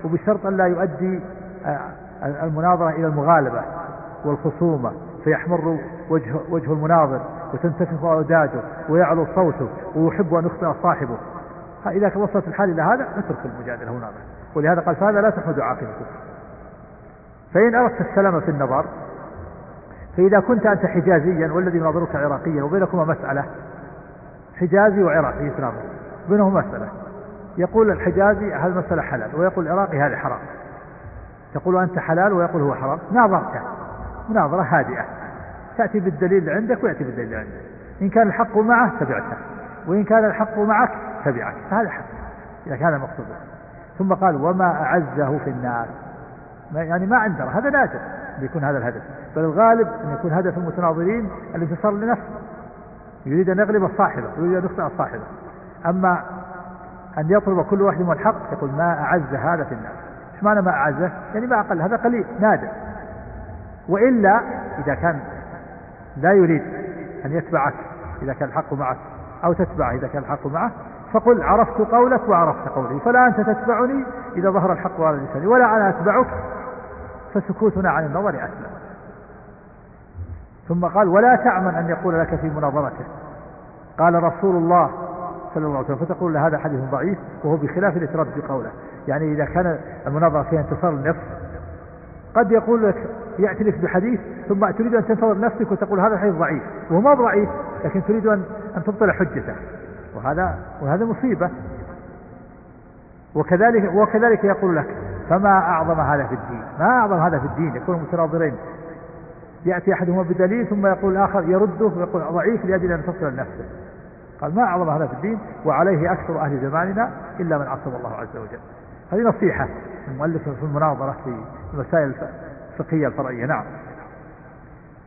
وبشرط أن لا يؤدي آه، المناظرة إلى المغالبة والخصومة فيحمر وجه, وجه المناظر وتنتفخ أوداجه ويعلو صوته ويحب أن يخطئ صاحبه. إذا وصلت الحال إلى هذا اترك المجادلة والمناظرة ولهذا قال فهذا لا تحمد عاقبته. فإن أردت السلامة في النظر فإذا كنت أنت حجازيا والذي يناظرك عراقيا وبينكما مسألة حجازي وعراقي يتناظر بينهما مسألة. يقول الحجازي هذه المسألة حلال ويقول العراقي هذه حرام. تقول أنت حلال ويقول هو حرام. ناظرته مناظرة هادئة. تأتي بالدليل اللي عندك ويأتي بالدليل اللي عندك. إن كان الحق معه تبعته وإن كان الحق معك تبعك فهذا حق إذا كان المقصود ثم قال وما أعزه في الناس يعني ما عندنا هذا نادر يكون هذا الهدف. بل الغالب أن يكون هدف المتناظرين الانتصار لنفسه. يريد أن يغلب صاحبه يريد أن يخطئ صاحبه أما أن يطلب كل واحد من الحق يقول ما أعز هذا في الناس. إيش معنى ما أعزه يعني ما أقل هذا قليل نادر. وإلا إذا كان لا يريد أن يتبعك إذا كان الحق معك أو تتبعه إذا كان الحق معه فقل عرفت قولك وعرفت قولي. فلا أنت تتبعني إذا ظهر الحق على لساني ولا أنا أتبعك فسكوتنا عن النظر أسلم. ثم قال ولا تعمن أن يقول لك في مناظرته قال رسول الله صلى الله عليه وسلم فتقول له هذا حديث ضعيف وهو بخلاف الاعتراف بقوله يعني إذا كان المناظرة فيها انتصار للنفس قد يقول لك يأتي لك بحديث ثم تريد أن تنتظر نفسك وتقول هذا الحديث ضعيف وهو ما ضعيف لكن تريد أن أن تبطل حجته. وهذا وهذا مصيبة. وكذلك وكذلك يقول لك فما أعظم هذا في الدين؟ ما أعظم هذا في الدين؟ يكون متناظرين. يأتي أحدهما بدليل ثم يقول الآخر يرده ويقول ضعيف لأجل أن تصل لنفسه. قال ما أعظم هذا في الدين وعليه أكثر أهل زماننا إلا من عصم الله عز وجل. هذه نصيحة المؤلف في المناظرة في المسائل الفقهية الفرعية. نعم.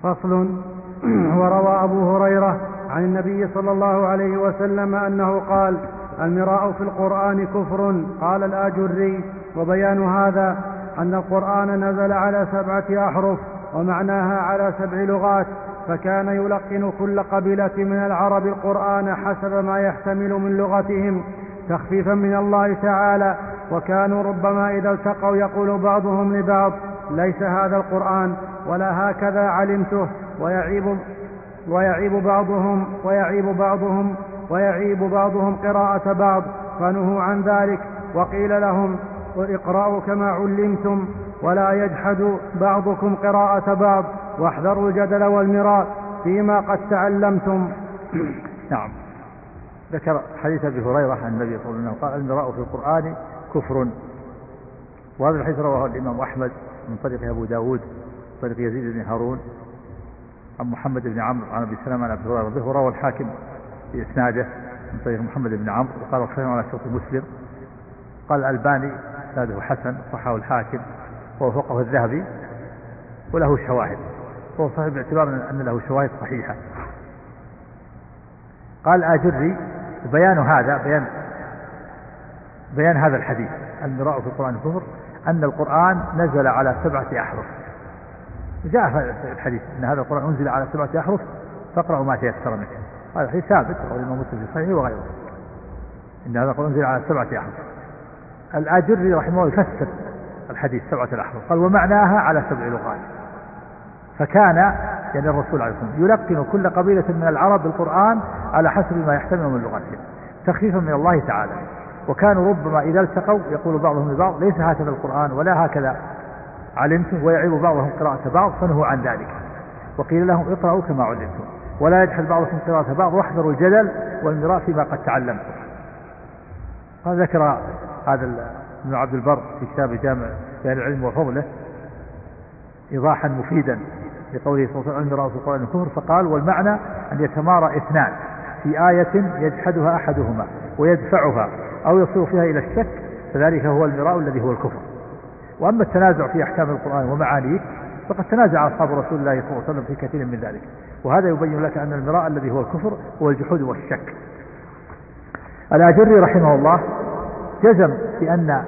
فصل وروى أبو هريرة عن النبي صلى الله عليه وسلم أنه قال المراء في القرآن كفر. قال الآجري. وبيان هذا أن القرآن نزل على سبعة أحرف. ومعناها على سبع لغات فكان يلقن كل قبيلة من العرب القرآن حسب ما يحتمل من لغتهم تخفيفا من الله تعالى. وكانوا ربما إذا التقوا يقول بعضهم لبعض ليس هذا القرآن ولا هكذا علمته. ويعيب ويعيب بعضهم ويعيب بعضهم ويعيب بعضهم قراءة بعض. فنهوا عن ذلك وقيل لهم اقرأوا كما علمتم ولا يجحد بعضكم قراءة بعض واحذروا الجدل والمراء فيما قد تعلمتم. نعم. ذكر حديث أبي هريرة عن النبي صلى الله عليه وسلم قال المراء في القرآن كفر. وهذا الحديث رواه الإمام أحمد من طريق أبو داود طريق يزيد بن هارون عن محمد بن عمرو عن أبي سلمة عن أبي هريرة به وروى الحاكم في اسناده من طريق محمد بن عمرو وقال الخير على شرط مسلم. قال الألباني إسناده حسن صححه الحاكم. ووفقه الذهبي وله شواهد وهو صحيح باعتبار أن له شواهد صحيحة. قال آجري بيان هذا بيان بيان هذا الحديث المراء في القرآن الكفر أن القرآن نزل على سبعة أحرف. جاء في الحديث أن هذا القرآن أنزل على سبعة أحرف فاقرأوا ما تيسر منه. هذا الحديث ثابت رواه الإمام مسلم في صحيحه وغيره. إن هذا القرآن أنزل على سبعة أحرف. الآجري رحمه الله يفسر الحديث سبعة الأحرف. قال ومعناها على سبع لغات. فكان يعني الرسول عليه الصلاة والسلام يلقن كل قبيلة من العرب بالقرآن على حسب ما يحتمل من لغتهم تخفيفا من الله تعالى. وكانوا ربما إذا التقوا يقول بعضهم لبعض ليس هكذا القرآن ولا هكذا علمتم ويعيب بعضهم قراءة بعض فنهوا عن ذلك. وقيل لهم اقرأوا كما علمتم ولا يجحد بعضكم قراءة بعض واحذروا الجدل والمراء فيما قد تعلمتم. ذكر هذا ابن عبد البر في كتاب جامع بيان العلم وفضله إيضاحا مفيدا لقوله صلى الله عليه وسلم في القرآن الكفر فقال والمعنى أن يتمارى إثنان في آية يجحدها أحدهما ويدفعها أو يصير فيها إلى الشك فذلك هو المراء الذي هو الكفر. وأما التنازع في أحكام القرآن ومعانيه فقد تنازع أصحاب رسول الله صلى الله عليه وسلم في كثير من ذلك وهذا يبين لك أن المراء الذي هو الكفر هو الجحود والشك. الأجري رحمه الله جزم بأن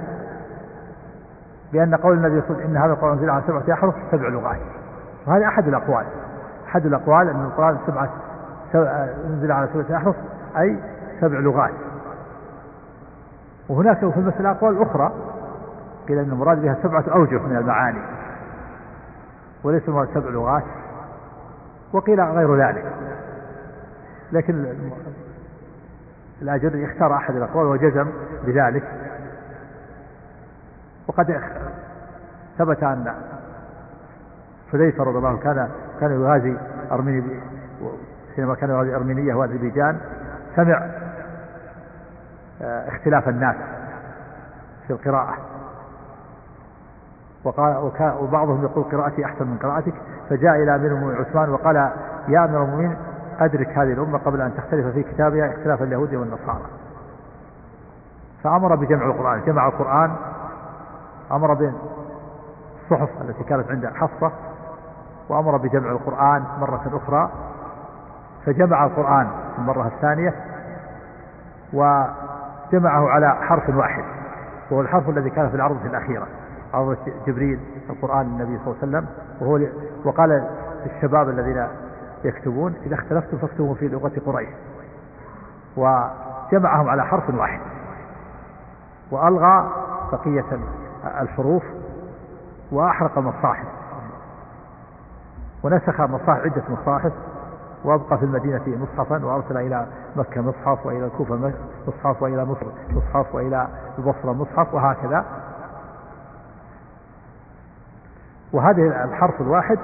بأن قول النبي صلى الله عليه وسلم إن هذا القرآن نزل على سبعة أحرف سبع لغات وهذا أحد الأقوال. أحد الأقوال أن القرآن سبعة نزل على سبعة أحرف أي سبع لغات. وهناك في المسألة أقوال أخرى قيل أن المراد بها سبعة أوجه من المعاني. وليس المراد سبع لغات وقيل غير ذلك. لكن الأجر اختار أحد الأقوال وجزم بذلك. وقد ثبت أن حذيفة رضي الله عنه كان كان يغازي أرميني حينما كان يغازي أرمينية وأذربيجان سمع آه، اختلاف الناس في القراءة. وقال وبعضهم يقول قراءتي أحسن من قراءتك. فجاء إلى أمير المؤمنين عثمان وقال يا أمير المؤمنين أدرك هذه الأمة قبل أن تختلف في كتابها اختلاف اليهود والنصارى. فأمر بجمع القرآن جمع القرآن أمر بين الصحف التي كانت عند حفصة وأمر بجمع القرآن مرة أخرى. فجمع القرآن المرة الثانية وجمعه على حرف واحد وهو الحرف الذي كان في العرضة الأخيرة عرض جبريل القرآن النبي صلى الله عليه وسلم وهو وقال للشباب الذين يكتبون إذا اختلفتم فاكتبوا في لغة قريش. وجمعهم على حرف واحد. وألغى بقية الحروف وأحرق المصاحف. ونسخ مصاحف عدة مصاحف. وأبقى في المدينة مصحفا وأرسل إلى مكة مصحف وإلى الكوفة مصحف وإلى مصر مصحف وإلى البصرة مصحف وهكذا. وهذه الحرف الواحد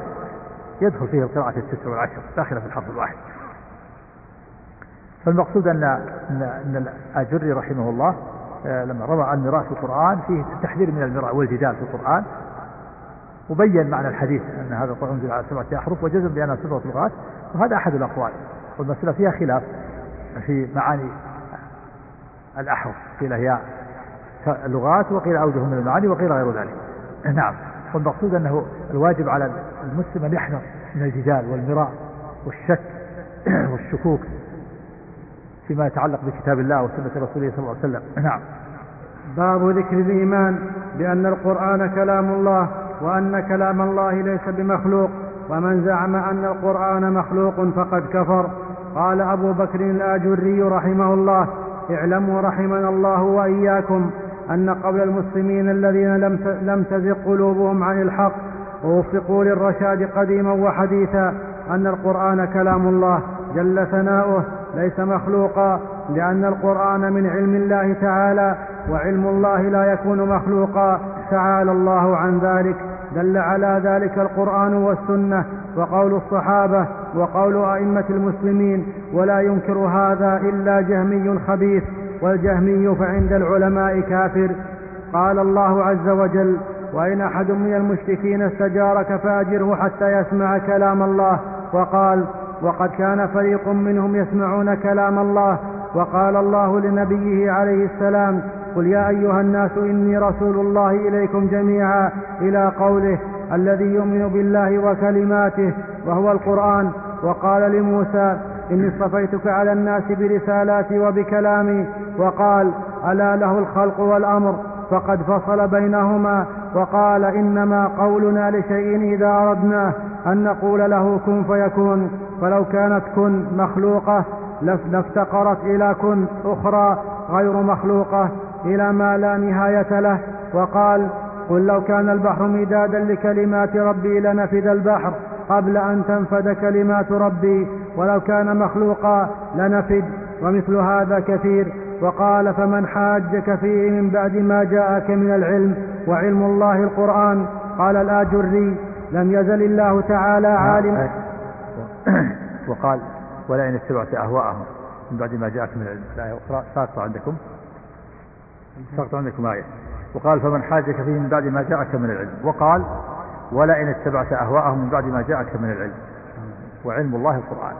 يدخل فيه القراءة التسع والعشر داخلة في الحرف الواحد. فالمقصود أن أن الأجري رحمه الله آه، لما روى عن مراء في القرآن فيه التحذير من المراء والجدال في القرآن وبين معنى الحديث أن هذا القرآن أنزل على سبعة أحرف وجزم بأنها سبعة لغات وهذا أحد الأقوال. والمسألة فيها خلاف في معاني الأحرف قيل هي اللغات وقيل أوجه من المعاني وقيل غير ذلك. نعم. والمقصود أنه الواجب على المسلم أن يحذر من الجدال والمراء والشك والشكوك فيما يتعلق بكتاب الله وسنة رسوله صلى الله عليه وسلم. نعم. باب ذكر الإيمان بأن القرآن كلام الله وأن كلام الله ليس بمخلوق ومن زعم أن القرآن مخلوق فقد كفر. قال أبو بكر الآجري رحمه الله اعلموا رحمنا الله وإياكم أن قول المسلمين الذين لم لم تزغ قلوبهم عن الحق ووفقوا للرشاد قديما وحديثا أن القرآن كلام الله جل ثناؤه ليس مخلوقا لأن القرآن من علم الله تعالى وعلم الله لا يكون مخلوقا. تعالى الله عن ذلك دل على ذلك القرآن والسنة وقول الصحابة وقول أئمة المسلمين ولا ينكر هذا إلا جهمي خبيث. والجهمي فعند العلماء كافر. قال الله عز وجل وإن أحد من المشركين استجارك فأجره حتى يسمع كلام الله. وقال وقد كان فريق منهم يسمعون كلام الله. وقال الله لنبيه عليه السلام قل يا أيها الناس إني رسول الله إليكم جميعا إلى قوله الذي يؤمن بالله وكلماته وهو القرآن. وقال لموسى إني اصطفيتك على الناس برسالاتي وبكلامي. وقال ألا له الخلق والأمر فقد فصل بينهما وقال إنما قولنا لشيء إذا أردناه أن نقول له كن فيكون فلو كانت كن مخلوقة لافتقرت إلى كن أخرى غير مخلوقة إلى ما لا نهاية له. وقال قل لو كان البحر مدادا لكلمات ربي لنفد البحر قبل أن تنفد كلمات ربي ولو كان مخلوقا لنفد ومثل هذا كثير وقال فمن حاجك فيه من بعد ما جاءك من العلم وعلم الله القرآن قال الآجري لم يزل الله تعالى عالما وقال ولئن اتبعت أهواءهم من بعد ما جاءك من العلم. الآية أخرى ساقط عندكم. ساقط عندكم آية. وقال فمن حاجك فيه من بعد ما جاءك من العلم. وقال ولئن اتبعت أهواءهم من بعد ما جاءك من العلم. وعلم الله القرآن.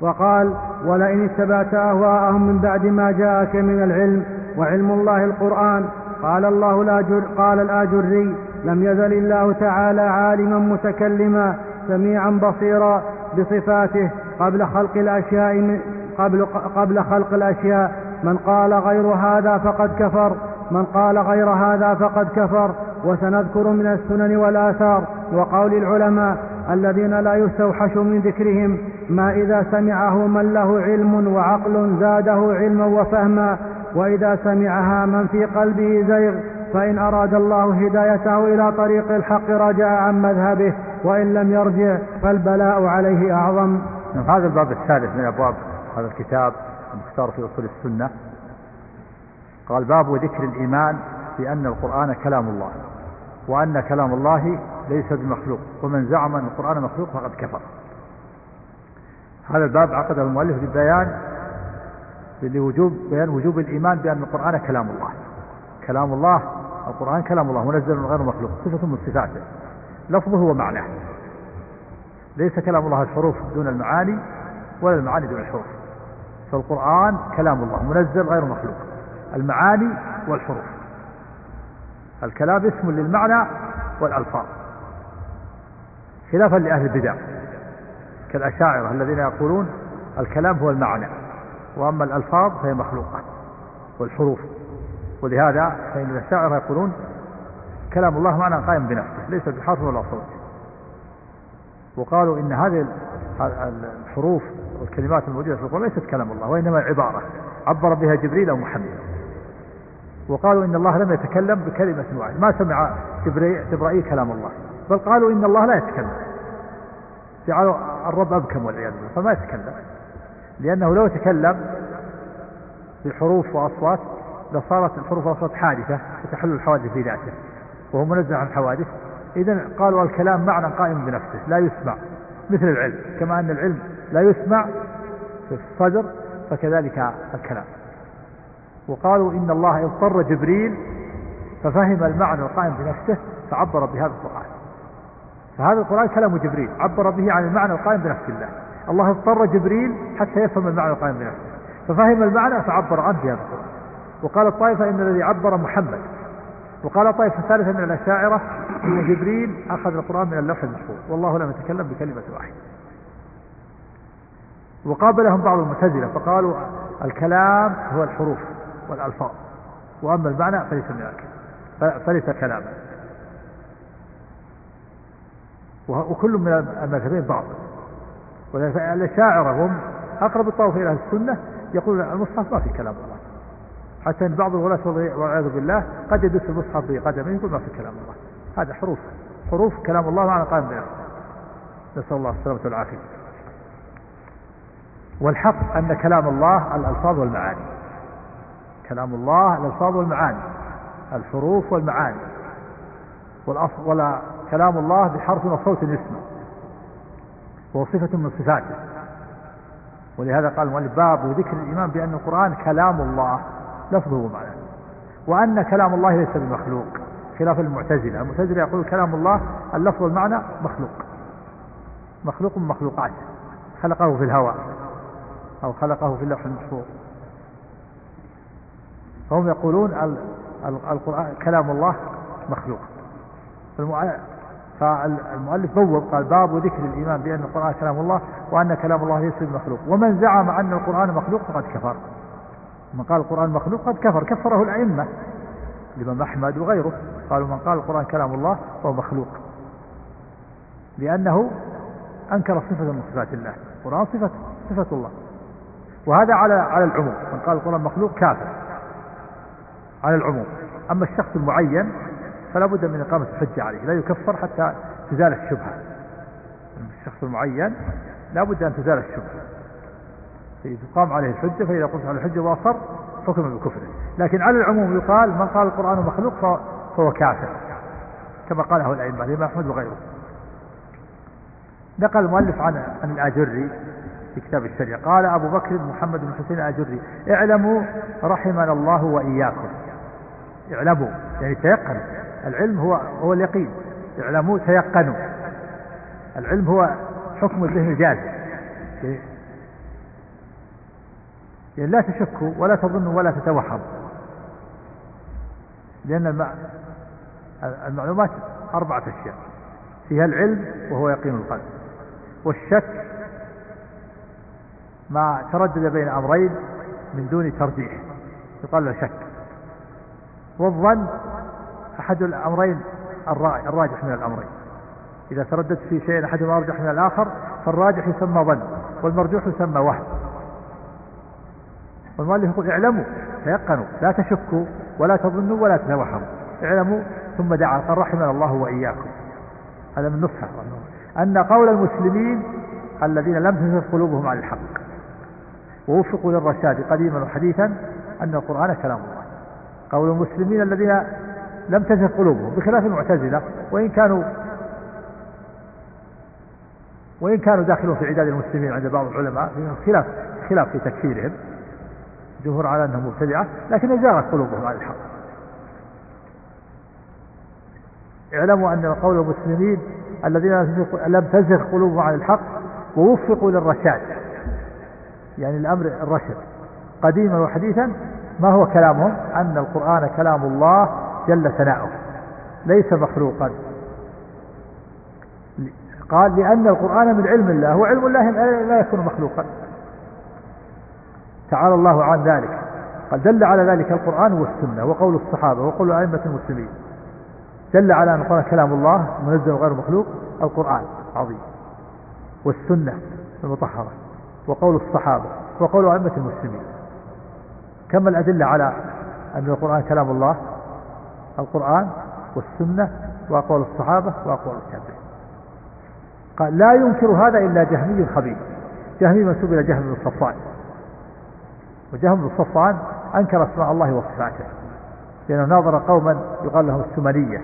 وقال ولئن اتبعت أهواءهم من بعد ما جاءك من العلم وعلم الله القرآن قال الله الآجر قال الآجري لم يزل الله تعالى عالما متكلما سميعا بصيرا بصفاته قبل خلق الأشياء قبل, قبل خلق الأشياء. من قال غير هذا فقد كفر من قال غير هذا فقد كفر وسنذكر من السنن والآثار وقول العلماء الذين لا يستوحش من ذكرهم ما إذا سمعه من له علم وعقل زاده علما وفهما وإذا سمعها من في قلبه زيغ فإن أراد الله هدايته إلى طريق الحق رجع عن مذهبه وإن لم يرجع فالبلاء عليه أعظم. هذا الباب الثالث من أبواب هذا الكتاب المختار في أصول السنة. قال باب ذكر الإيمان بأن القرآن كلام الله وأن كلام الله ليس بمخلوق ومن زعم أن القرآن مخلوق فقد كفر. هذا الباب عقده المؤلف للبيان لوجوب بيان وجوب الإيمان بأن القرآن كلام الله. كلام الله القرآن كلام الله منزل من غير مخلوق. صفة من صفاته. لفظه ومعناه. ليس كلام الله الحروف دون المعاني ولا المعاني دون الحروف. فالقرآن كلام الله منزل غير مخلوق. المعاني والحروف. الكلام اسم للمعنى والألفاظ. خلافا لأهل البدع. كالأشاعرة الذين يقولون الكلام هو المعنى وأما الألفاظ فهي مخلوقة والحروف ولهذا فإن الأشاعرة يقولون كلام الله معنى قائم بنفسه ليس بحرف ولا صوت. وقالوا إن هذه الحروف والكلمات الموجودة في القرآن ليست كلام الله وإنما عبارة عبر بها جبريل أو محمد. وقالوا إن الله لم يتكلم بكلمة واحدة ما سمع جبرائيل كلام الله بل قالوا إن الله لا يتكلم. جعلوا الرب أبكم والعياذ بالله فما يتكلم. لأنه لو تكلم بحروف وأصوات لصارت الحروف والأصوات حادثة وتحل الحوادث في ذاته وهو منزه عن الحوادث إذا قالوا الكلام معنى قائم بنفسه لا يسمع مثل العلم كما أن العلم لا يسمع في الصدر فكذلك الكلام. وقالوا إن الله اضطر جبريل ففهم المعنى القائم بنفسه فعبر بهذا القرآن. فهذا القرآن كلام جبريل عبر به عن المعنى القائم بنفس الله. الله اضطر جبريل حتى يفهم المعنى القائم بنفسه. ففهم المعنى فعبر عنه بهذا القرآن. وقال الطائفة إن الذي عبر محمد. وقال طائفة ثالثة من الأشاعرة أن جبريل أخذ القرآن من اللوح المحفوظ والله لم يتكلم بكلمة واحدة. وقابلهم بعض المعتزلة فقالوا الكلام هو الحروف والألفاظ. وأما المعنى فليس من فليس كلاما. وكل من المذهبين باطل والأشاعرة هم أقرب الطائفة إلى السنة يقول المصحف ما في كلام الله. حتى إن بعض الولاة والعياذ بالله قد يدس المصحف بقدمه يقول ما في كلام الله. هذا حروف حروف كلام الله معنى قائم بنفسه نسأل الله السلامة والعافية. والحق أن كلام الله الألفاظ والمعاني. كلام الله الألفاظ والمعاني. الحروف والمعاني. والأصل ولا كلام الله بحرف وصوت يسمع وهو صفة من صفاته. ولهذا قال المؤلف باب ذكر الإيمان بأن القرآن كلام الله. لفظه ومعناه وأن كلام الله ليس بمخلوق. خلاف المعتزلة. المعتزلة يقول كلام الله اللفظ والمعنى مخلوق. مخلوق من مخلوقات. خلقه في الهواء. أو خلقه في اللوح المحفوظ. فهم يقولون القرآن كلام الله مخلوق. فالمؤلف بوب قال باب ذكر الإيمان بأن القرآن كلام الله وأن كلام الله ليس بمخلوق. ومن زعم أن القرآن مخلوق فقد كفر. من قال القرآن مخلوق قد كفر كفره الأئمة. الإمام أحمد وغيره قالوا من قال القرآن كلام الله فهو مخلوق. لأنه أنكر صفة من صفات الله. القرآن صفة صفة الله. وهذا على على العموم. من قال القرآن مخلوق كافر. على العموم. أما الشخص المعين فلا بد من إقامة الحجة عليه لا يكفر حتى تزال الشبهة. الشخص المعين لا بد أن تزال الشبهة. تقام عليه الحجة فإذا قمت على الحجة وأصر حكم بكفره. لكن على العموم يقال من قال القرآن مخلوق فهو كافر. كما قاله الأئمة الإمام أحمد وغيره. نقل المؤلف عن عن الآجري في كتاب الشريعة. قال أبو بكر محمد بن حسين الآجري اعلموا رحمنا الله وإياكم. اعلموا يعني تيقنوا. العلم هو هو اليقين. اعلموا تيقنوا العلم هو حكم الذهن الجازم. يعني لا تشكوا ولا تظنوا ولا تتوهموا لأن المعلومات أربعة أشياء. فيها العلم وهو يقين القلب. والشك ما تردد بين أمرين من دون ترجيح. يقال له شك. والظن أحد الأمرين الراجح من الأمرين. إذا ترددت في شيء أحدهما أرجح من الآخر فالراجح يسمى ظن والمرجوح يسمى وهم. والمؤلف يقول اعلموا تيقنوا لا تشكوا ولا تظنوا ولا تتوهموا اعلموا ثم دعا قال رحمنا الله وإياكم. هذا من نصحه أن قول المسلمين الذين لم تزل قلوبهم على الحق. ووفقوا للرشاد قديما وحديثا أن القرآن كلام الله. قول المسلمين الذين لم تزل قلوبهم بخلاف المعتزلة وإن كانوا وإن كانوا داخلون في عداد المسلمين عند بعض العلماء خلاف خلاف في تكفيرهم جمهور على أنهم مبتدعة لكن زاغت قلوبهم عن الحق. اعلموا أن قول المسلمين الذين لم تزغ قلوبهم عن الحق ووفقوا للرشاد. يعني الأمر الرشد. قديما وحديثا ما هو كلامهم؟ أن القرآن كلام الله جل ثناؤه ليس مخلوقا. قال لأن القرآن من علم الله وعلم الله لا يكون مخلوقا. تعالى الله عن ذلك. قال دل على ذلك القرآن والسنة وقول الصحابة وقول أئمة المسلمين. دل على أن القرآن كلام الله منزل غير مخلوق القرآن عظيم. والسنة المطهرة وقول الصحابة وقول أئمة المسلمين. كم الأدلة على أن القرآن كلام الله القرآن والسنة وأقوال الصحابة وأقوال التابعين. قال لا ينكر هذا إلا جهمي خبيث جهمي منسوب إلى جهم بن صفوان. وجهم بن صفوان أنكر أسماء الله وصفاته لأنه ناظر قوما يقال لهم السمنية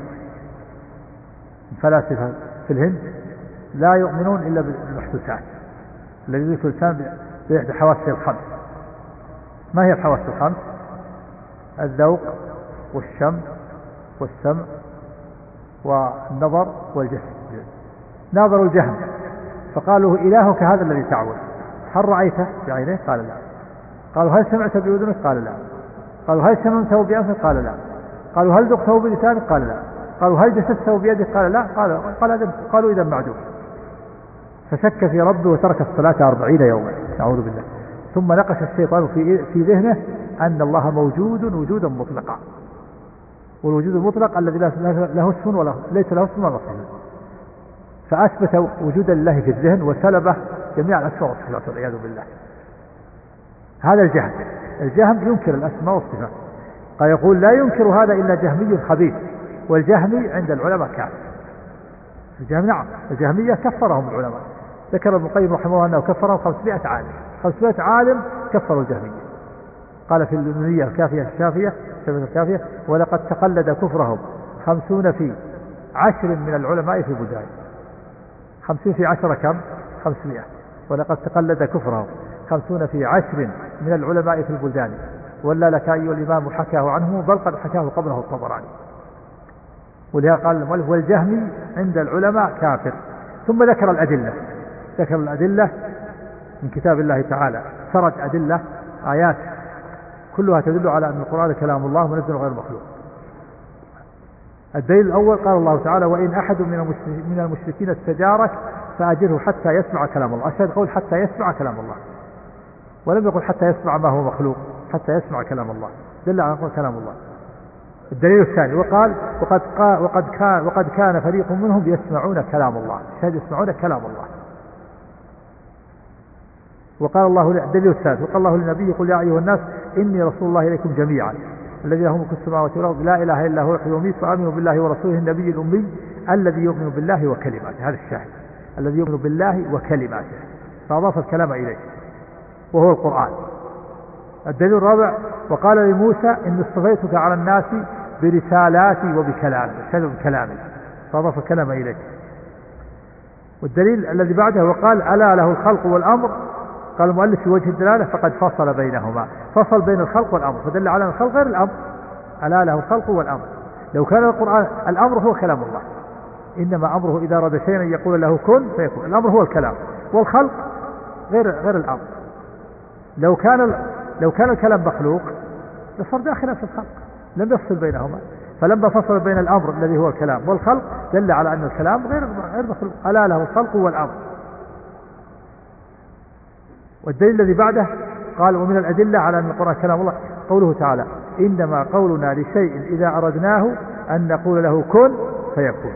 فلاسفة في الهند لا يؤمنون إلا بالمحسوسات الذي يدرك الإنسان بإحدى حواسه الخمس. ما هي الحواس الخمس؟ الذوق والشم والسمع والنظر والجسم. ناظروا الجهم. فقالوا إلهك هذا الذي تعبد هل رأيته؟ بعينيه؟ قال لا. قالوا هل سمعت بأذنك؟ قال لا. قالوا هل سمعته بأنفك؟ قال لا. قالوا هل ذقته بلسانك؟ قال لا. قالوا هل جسدته بيدك؟ قال لا. قال قال قالوا إذا معدوم. فشك في ربه وترك الصلاة أربعين يوما. نعوذ بالله. ثم نقش الشيطان في في ذهنه أن الله موجود وجودا مطلقا. والوجود المطلق الذي له اسم ولا ليس له اسم ولا صفة. فأثبت وجود الله في الذهن وسلبه جميع الأسماء والصفات والعياذ بالله. هذا الجهم. الجهم ينكر الأسماء والصفات. قال يقول لا ينكر هذا إلا جهمي خبيث والجهمي عند العلماء كافر. الجهم نعم الجهمية كفرهم العلماء. ذكر ابن القيم رحمه الله أنه كفرهم 500 عالم. 500 عالم كفروا الجهمية. قال في النونية الكافية الشافية الكافية ولقد تقلد كفرهم خمسون في عشر من العلماء في بلدان خمسين في عشرة كم؟ خمسمائة. ولقد تقلد كفرهم خمسون في عشر من العلماء في البلدان. ولا لك أيها الإمام حكاه عنه بل قد حكاه قبله الطبراني. ولهذا قال المؤلف والجهمي عند العلماء كافر. ثم ذكر الأدلة. ذكر الأدلة من كتاب الله تعالى. سرد أدلة آيات كلها تدل على أن القرآن كلام الله منزل غير مخلوق. الدليل الأول قال الله تعالى وإن أحد من من المشركين استجارك فأجره حتى يسمع كلام الله. أشهد قول حتى يسمع كلام الله. ولم يقل حتى يسمع ما هو مخلوق حتى يسمع كلام الله. دل على كلام الله. الدليل الثاني وقال وقد وقد كان وقد كان فريق منهم يسمعون كلام الله. شهد يسمعون كلام الله. وقال الله الدليل الثالث وقال الله للنبي قل يا أيها الناس إني رسول الله إليكم جميعا الذي له ملك السماوات والأرض لا إله إلا هو يحيي ويميت فامنوا بالله ورسوله النبي الأمي الذي يؤمن بالله وكلماته هذا الشاهد الذي يؤمن بالله وكلماته. فأضاف الكلام إليه وهو القرآن. الدليل الرابع وقال لموسى إني اصطفيتك على الناس برسالاتي وبكلامي شهد بكلامي فأضاف الكلام إليه. والدليل الذي بعده وقال ألا له الخلق والأمر قال المؤلف في وجه الدلالة فقد فصل بينهما. فصل بين الخلق والأمر. فدل على الخلق غير الأمر. ألا له الخلق والأمر. لو كان القرآن الأمر هو كلام الله. إنما أمره إذا أراد شيئا يقول له كن فيكون. الأمر هو الكلام. والخلق غير غير الأمر. لو كان لو كان الكلام مخلوق لصار داخلا في الخلق. لم يفصل بينهما. فلما فصل بين الأمر الذي هو الكلام والخلق دل على أن الكلام غير غير مخلوق. ألا له الخلق والأمر. والدليل الذي بعده قال ومن الأدلة على أن القرآن كلام الله قوله تعالى إنما قولنا لشيء إذا أردناه أن نقول له كن فيكون.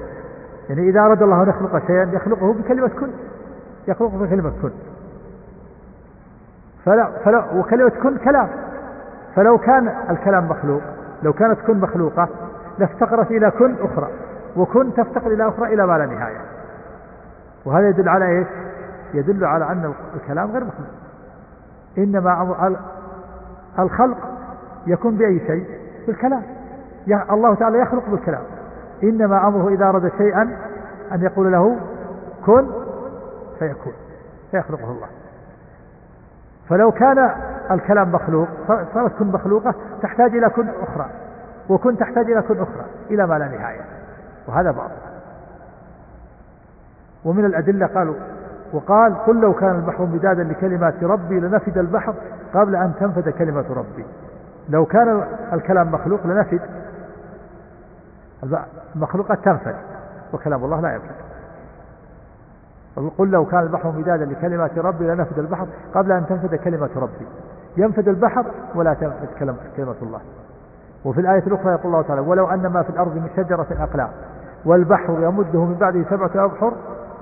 يعني إذا أراد الله أن يخلق شيئا يخلقه بكلمة كن. يخلقه بكلمة كن. فلا, فلا وكلمة كن كلام. فلو كان الكلام مخلوق لو كانت كن مخلوقة لافتقرت إلى كن أخرى. وكن تفتقر إلى أخرى إلى ما لا نهاية. وهذا يدل على إيش؟ يدل على أن الكلام غير مخلوق. إنما الخلق يكون بأي شيء؟ بالكلام. الله تعالى يخلق بالكلام. إنما أمره إذا أراد شيئا أن يقول له كن فيكون. فيخلقه الله. فلو كان الكلام مخلوق صارت كن مخلوقة تحتاج إلى كن أخرى وكن تحتاج إلى كن أخرى إلى ما لا نهاية. وهذا باطل. ومن الأدلة قالوا وقال قل لو كان البحر مدادا لكلمات ربي لنفد البحر قبل أن تنفد كلمة ربي. لو كان الكلام مخلوق لنفد. المخلوقات تنفد وكلام الله لا ينفد. قل لو كان البحر مدادا لكلمات ربي لنفد البحر قبل أن تنفد كلمة ربي. ينفد البحر ولا تنفد كلمة الله. وفي الآية الأخرى يقول الله تعالى ولو أن ما في الأرض من شجرة أقلام والبحر يمده من بعده سبعة أبحر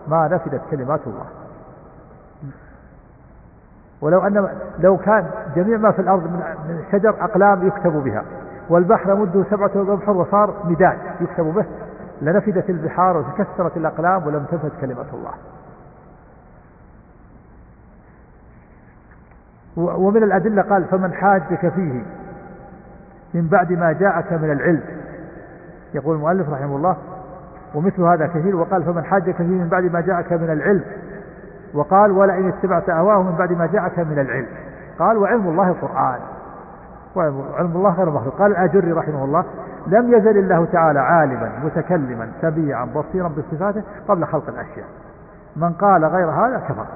ما نفدت كلمات الله. ولو أن لو كان جميع ما في الأرض من شجر أقلام يكتب بها والبحر يمده سبعة أبحر وصار مداد يكتب به لنفدت البحار وتكسرت الأقلام ولم تنفد كلمة الله. ومن الأدلة قال فمن حاجك فيه من بعد ما جاءك من العلم. يقول المؤلف رحمه الله ومثل هذا كثير وقال فمن حاجك فيه من بعد ما جاءك من العلم. وقال ولئن اتبعت أهواه من بعد ما جاءك من العلم. قال وعلم الله القرآن. وعلم الله غير مخلوق قال الأجري رحمه الله لم يزل الله تعالى عالما متكلما سميعا بصيرا بصفاته قبل خلق الأشياء. من قال غير هذا كفر.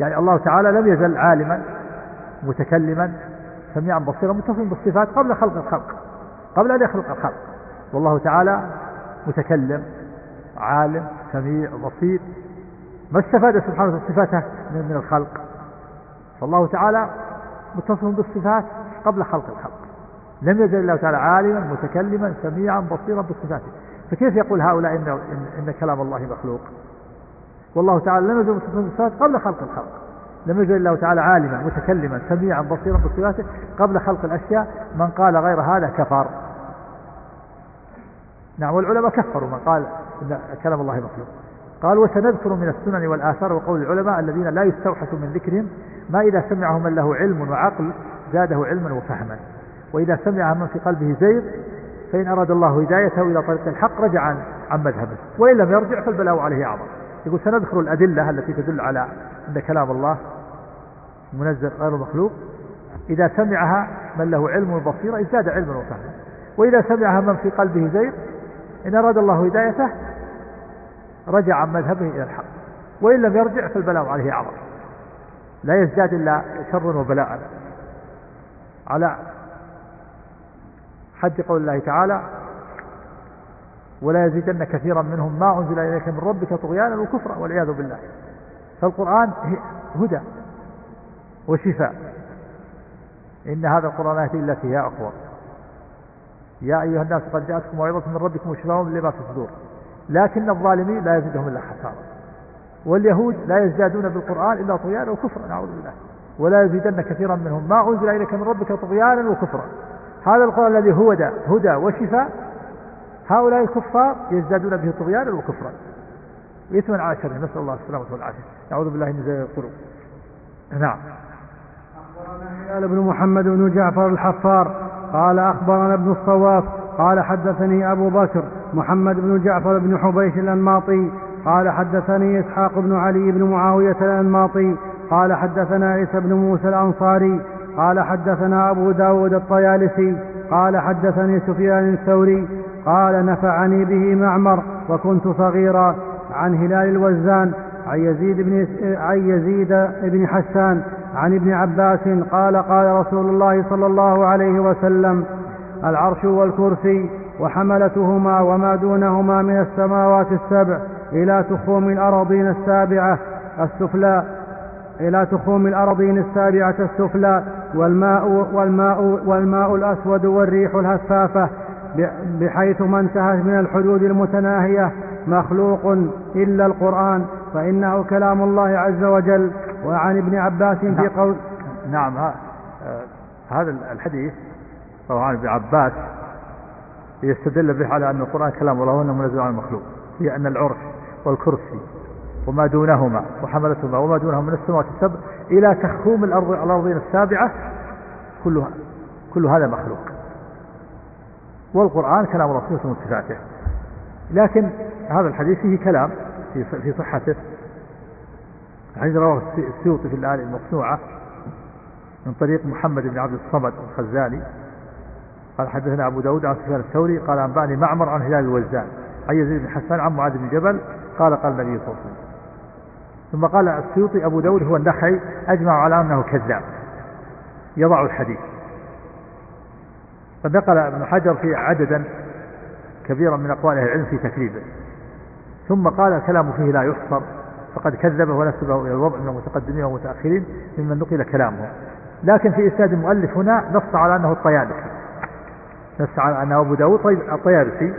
يعني الله تعالى لم يزل عالما متكلما سميعا بصيرا متصلا بالصفات قبل خلق الخلق قبل أن يخلق الخلق. والله تعالى متكلم عالم سميع بصير ما استفاد سبحانه صفاته من الخلق. فالله تعالى متصل بالصفات قبل خلق الخلق. لم يزل الله تعالى عالما متكلما سميعا بصيرا بصفاته. فكيف يقول هؤلاء إن, إن, إن كلام الله مخلوق؟ والله تعالى لم يزل متصل بالصفات قبل خلق الخلق. لم يزل الله تعالى عالما متكلما سميعا بصيرا بصفاته قبل خلق الأشياء. من قال غير هذا كفر. نعم والعلماء كفروا من قال إن كلام الله مخلوق. قال وسنذكر من السنن والآثار وقول العلماء الذين لا يستوحش من ذكرهم ما إذا سمعه من له علم وعقل زاده علما وفهما. وإذا سمع من في قلبه زيغ فإن أراد الله هدايته إلى طريق الحق رجع عن, عن مذهبه. وإن لم يرجع فالبلاء عليه أعظم. يقول سنذكر الأدلة التي تدل على أن كلام الله منزل غير مخلوق. إذا سمعها من له علم وبصيرة ازداد علما وفهما. وإذا سمعها من في قلبه زيغ إن أراد الله هدايته رجع عن مذهبه إلى الحق وإن لم يرجع فالبلاء عليه أعظم. لا يزداد إلا شر وبلاء على حد قول الله تعالى ولا يزيدن كثيرا منهم ما أنزل إليك من ربك طغيانا وكفرا والعياذ بالله. فالقرآن هدى وشفاء. إن هذا القرآن يهدي إلا فيها أقوى يا أيها الناس قد جاءتكم موعظة من ربكم وشفاء لما في الصدور. لكن الظالمين لا يزيدهم إلا خسارة. واليهود لا يزدادون بالقرآن إلا طغيانا وكفرا نعوذ بالله. ولا يزيدن كثيرا منهم. ما أنزل إليك من ربك طغيانا وكفرا. هذا القرآن الذي هو هدى, هدى وشفاء. هؤلاء الكفار يزدادون به طغيانا وكفرا. إثما على شر نسأل الله السلامة والعافية. نعوذ بالله من زي القلوب. نعم. أخبرنا هلال بن محمد بن جعفر الحفار قال أخبرنا ابن الصواف قال حدثني أبو بكر محمد بن جعفر بن حبيش الأنماطي قال حدثني إسحاق بن علي بن معاوية الأنماطي قال حدثنا عيسى بن موسى الأنصاري قال حدثنا أبو داود الطيالسي قال حدثني سفيان الثوري قال نفعني به معمر وكنت صغيرا عن هلال الوزان عن يزيد بن عن يزيد بن حسان عن ابن عباس قال قال رسول الله صلى الله عليه وسلم العرش والكرسي وحملتهما وما دونهما من السماوات السبع إلى تخوم الأراضين السابعة السفلى إلى تخوم الأراضين السابعة السفلى والماء والماء والماء الأسود والريح الهفافة بحيث ما انتهت من الحدود المتناهية مخلوق إلا القرآن. فإنه كلام الله عز وجل. وعن ابن عباس في نعم. قول نعم آه، هذا الحديث رواه عن ابن عباس يستدل به على أن القرآن كلام الله وأنه منزل عن المخلوق. هي أن العرش والكرسي وما دونهما وحملتهما وما دونهما من السماوات السبع إلى تخوم الأرض الأرضين السابعة كلها كل هذا مخلوق. والقرآن كلام الله صفاته. لكن هذا الحديث فيه كلام في في صحته. حديث رواه السيوطي في الآية المصنوعة من طريق محمد بن عبد الصمد الخزالي قال حدثنا أبو داود عن سفيان الثوري قال أنبأني معمر عن هلال الوزان عن يزيد بن حسان عن معاذ بن جبل قال قال النبي صلى الله عليه وسلم. ثم قال السيوطي أبو داود هو النخعي أجمع على أنه كذاب. يضع الحديث. فنقل ابن حجر في عددا كبيرا من أقوال أهل العلم في تكذيبه ثم قال كلامه فيه لا يحصر فقد كذبه ونسبه إلى الوضع من المتقدمين والمتأخرين ممن نقل كلامه. لكن في إسناد المؤلف هنا نص على أنه الطيالسي نص على أنه أبو داود طيب الطيالسي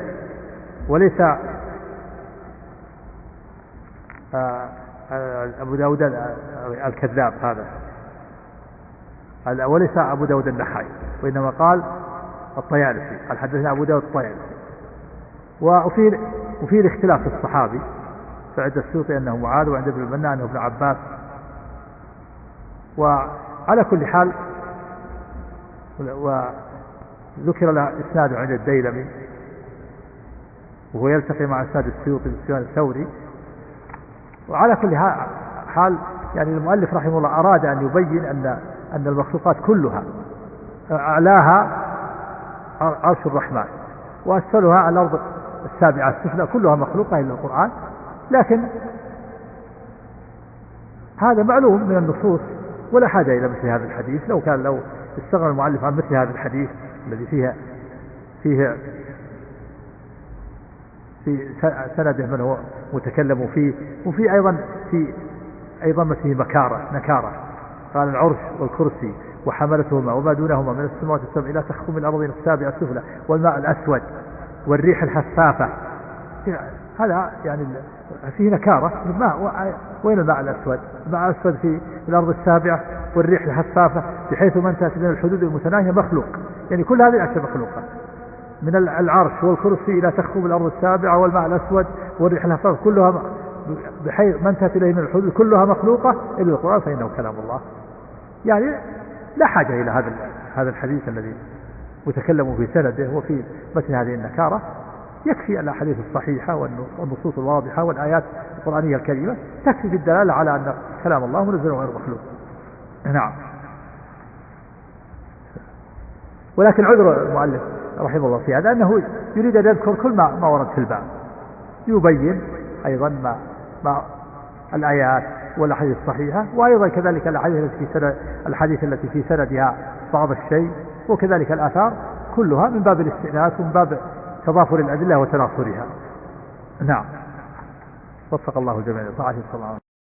وليس آه، أبو داود الكذاب هذا. وليس أبو داود النحاي وإنما قال الطيالسي قال حدثنا أبو داود الطيالسي وفي وفي الاختلاف في الصحابي فعند السيوطي أنه معاذ وعند ابن المنى أنه ابن عباس. وعلى كل حال وذكر له إسناد عند الديلمي وهو يلتقي مع إسناد السيوطي بسفيان الثوري. وعلى كل حال يعني المؤلف رحمه الله أراد أن يبين أن أن المخلوقات كلها أعلاها عرش الرحمن وأسفلها الأرض السابعة السفلى كلها مخلوقة إلا القرآن. لكن هذا معلوم من النصوص ولا حاجة إلى مثل هذا الحديث. لو كان لو استغنى المؤلف عن مثل هذا الحديث الذي فيها فيه في سنده من هو متكلم فيه وفي أيضا في أيضا فيه مكارة نكارة. قال العرش والكرسي وحملتهما وما دونهما من السماوات السبع تخفوا من الأرض السابعة السفلى والماء الأسود. والريح الحسافة هذا يعني فيه نكارة. الماء وين الماء الأسود؟ الماء الأسود في الأرض السابعة والريح الحسافة بحيث ما انتهت من الحدود المتناهية مخلوق. يعني كل هذه الأشياء مخلوقة. من العرش والكرسي إلى تخفوا الأرض السابعة والماء الأسود والريح الحسافة كلها بحيث ما انتهت إليه من الحدود كلها مخلوقة إلا القرآن فإنه كلام الله. يعني لا حاجة إلى هذا هذا الحديث الذي متكلم في سنده وفي متن هذه النكارة يكفي الأحاديث الصحيحة والنصوص الواضحة والآيات القرآنية الكريمة تكفي بالدلالة على أن كلام الله منزل غير مخلوق. نعم. ولكن عذر المؤلف رحمه الله في هذا أنه يريد أن يذكر كل ما, ما ورد في الباب. يبين أيضا ما, ما الآيات والأحاديث الصحيحة وأيضا كذلك الأحاديث التي في سند التي في سندها بعض الشيء. وكذلك الآثار كلها من باب الاستئناس ومن باب تضافر الأدلة وتناصرها. نعم. وفق الله الجميع لطاعته صلى الله عليه وسلم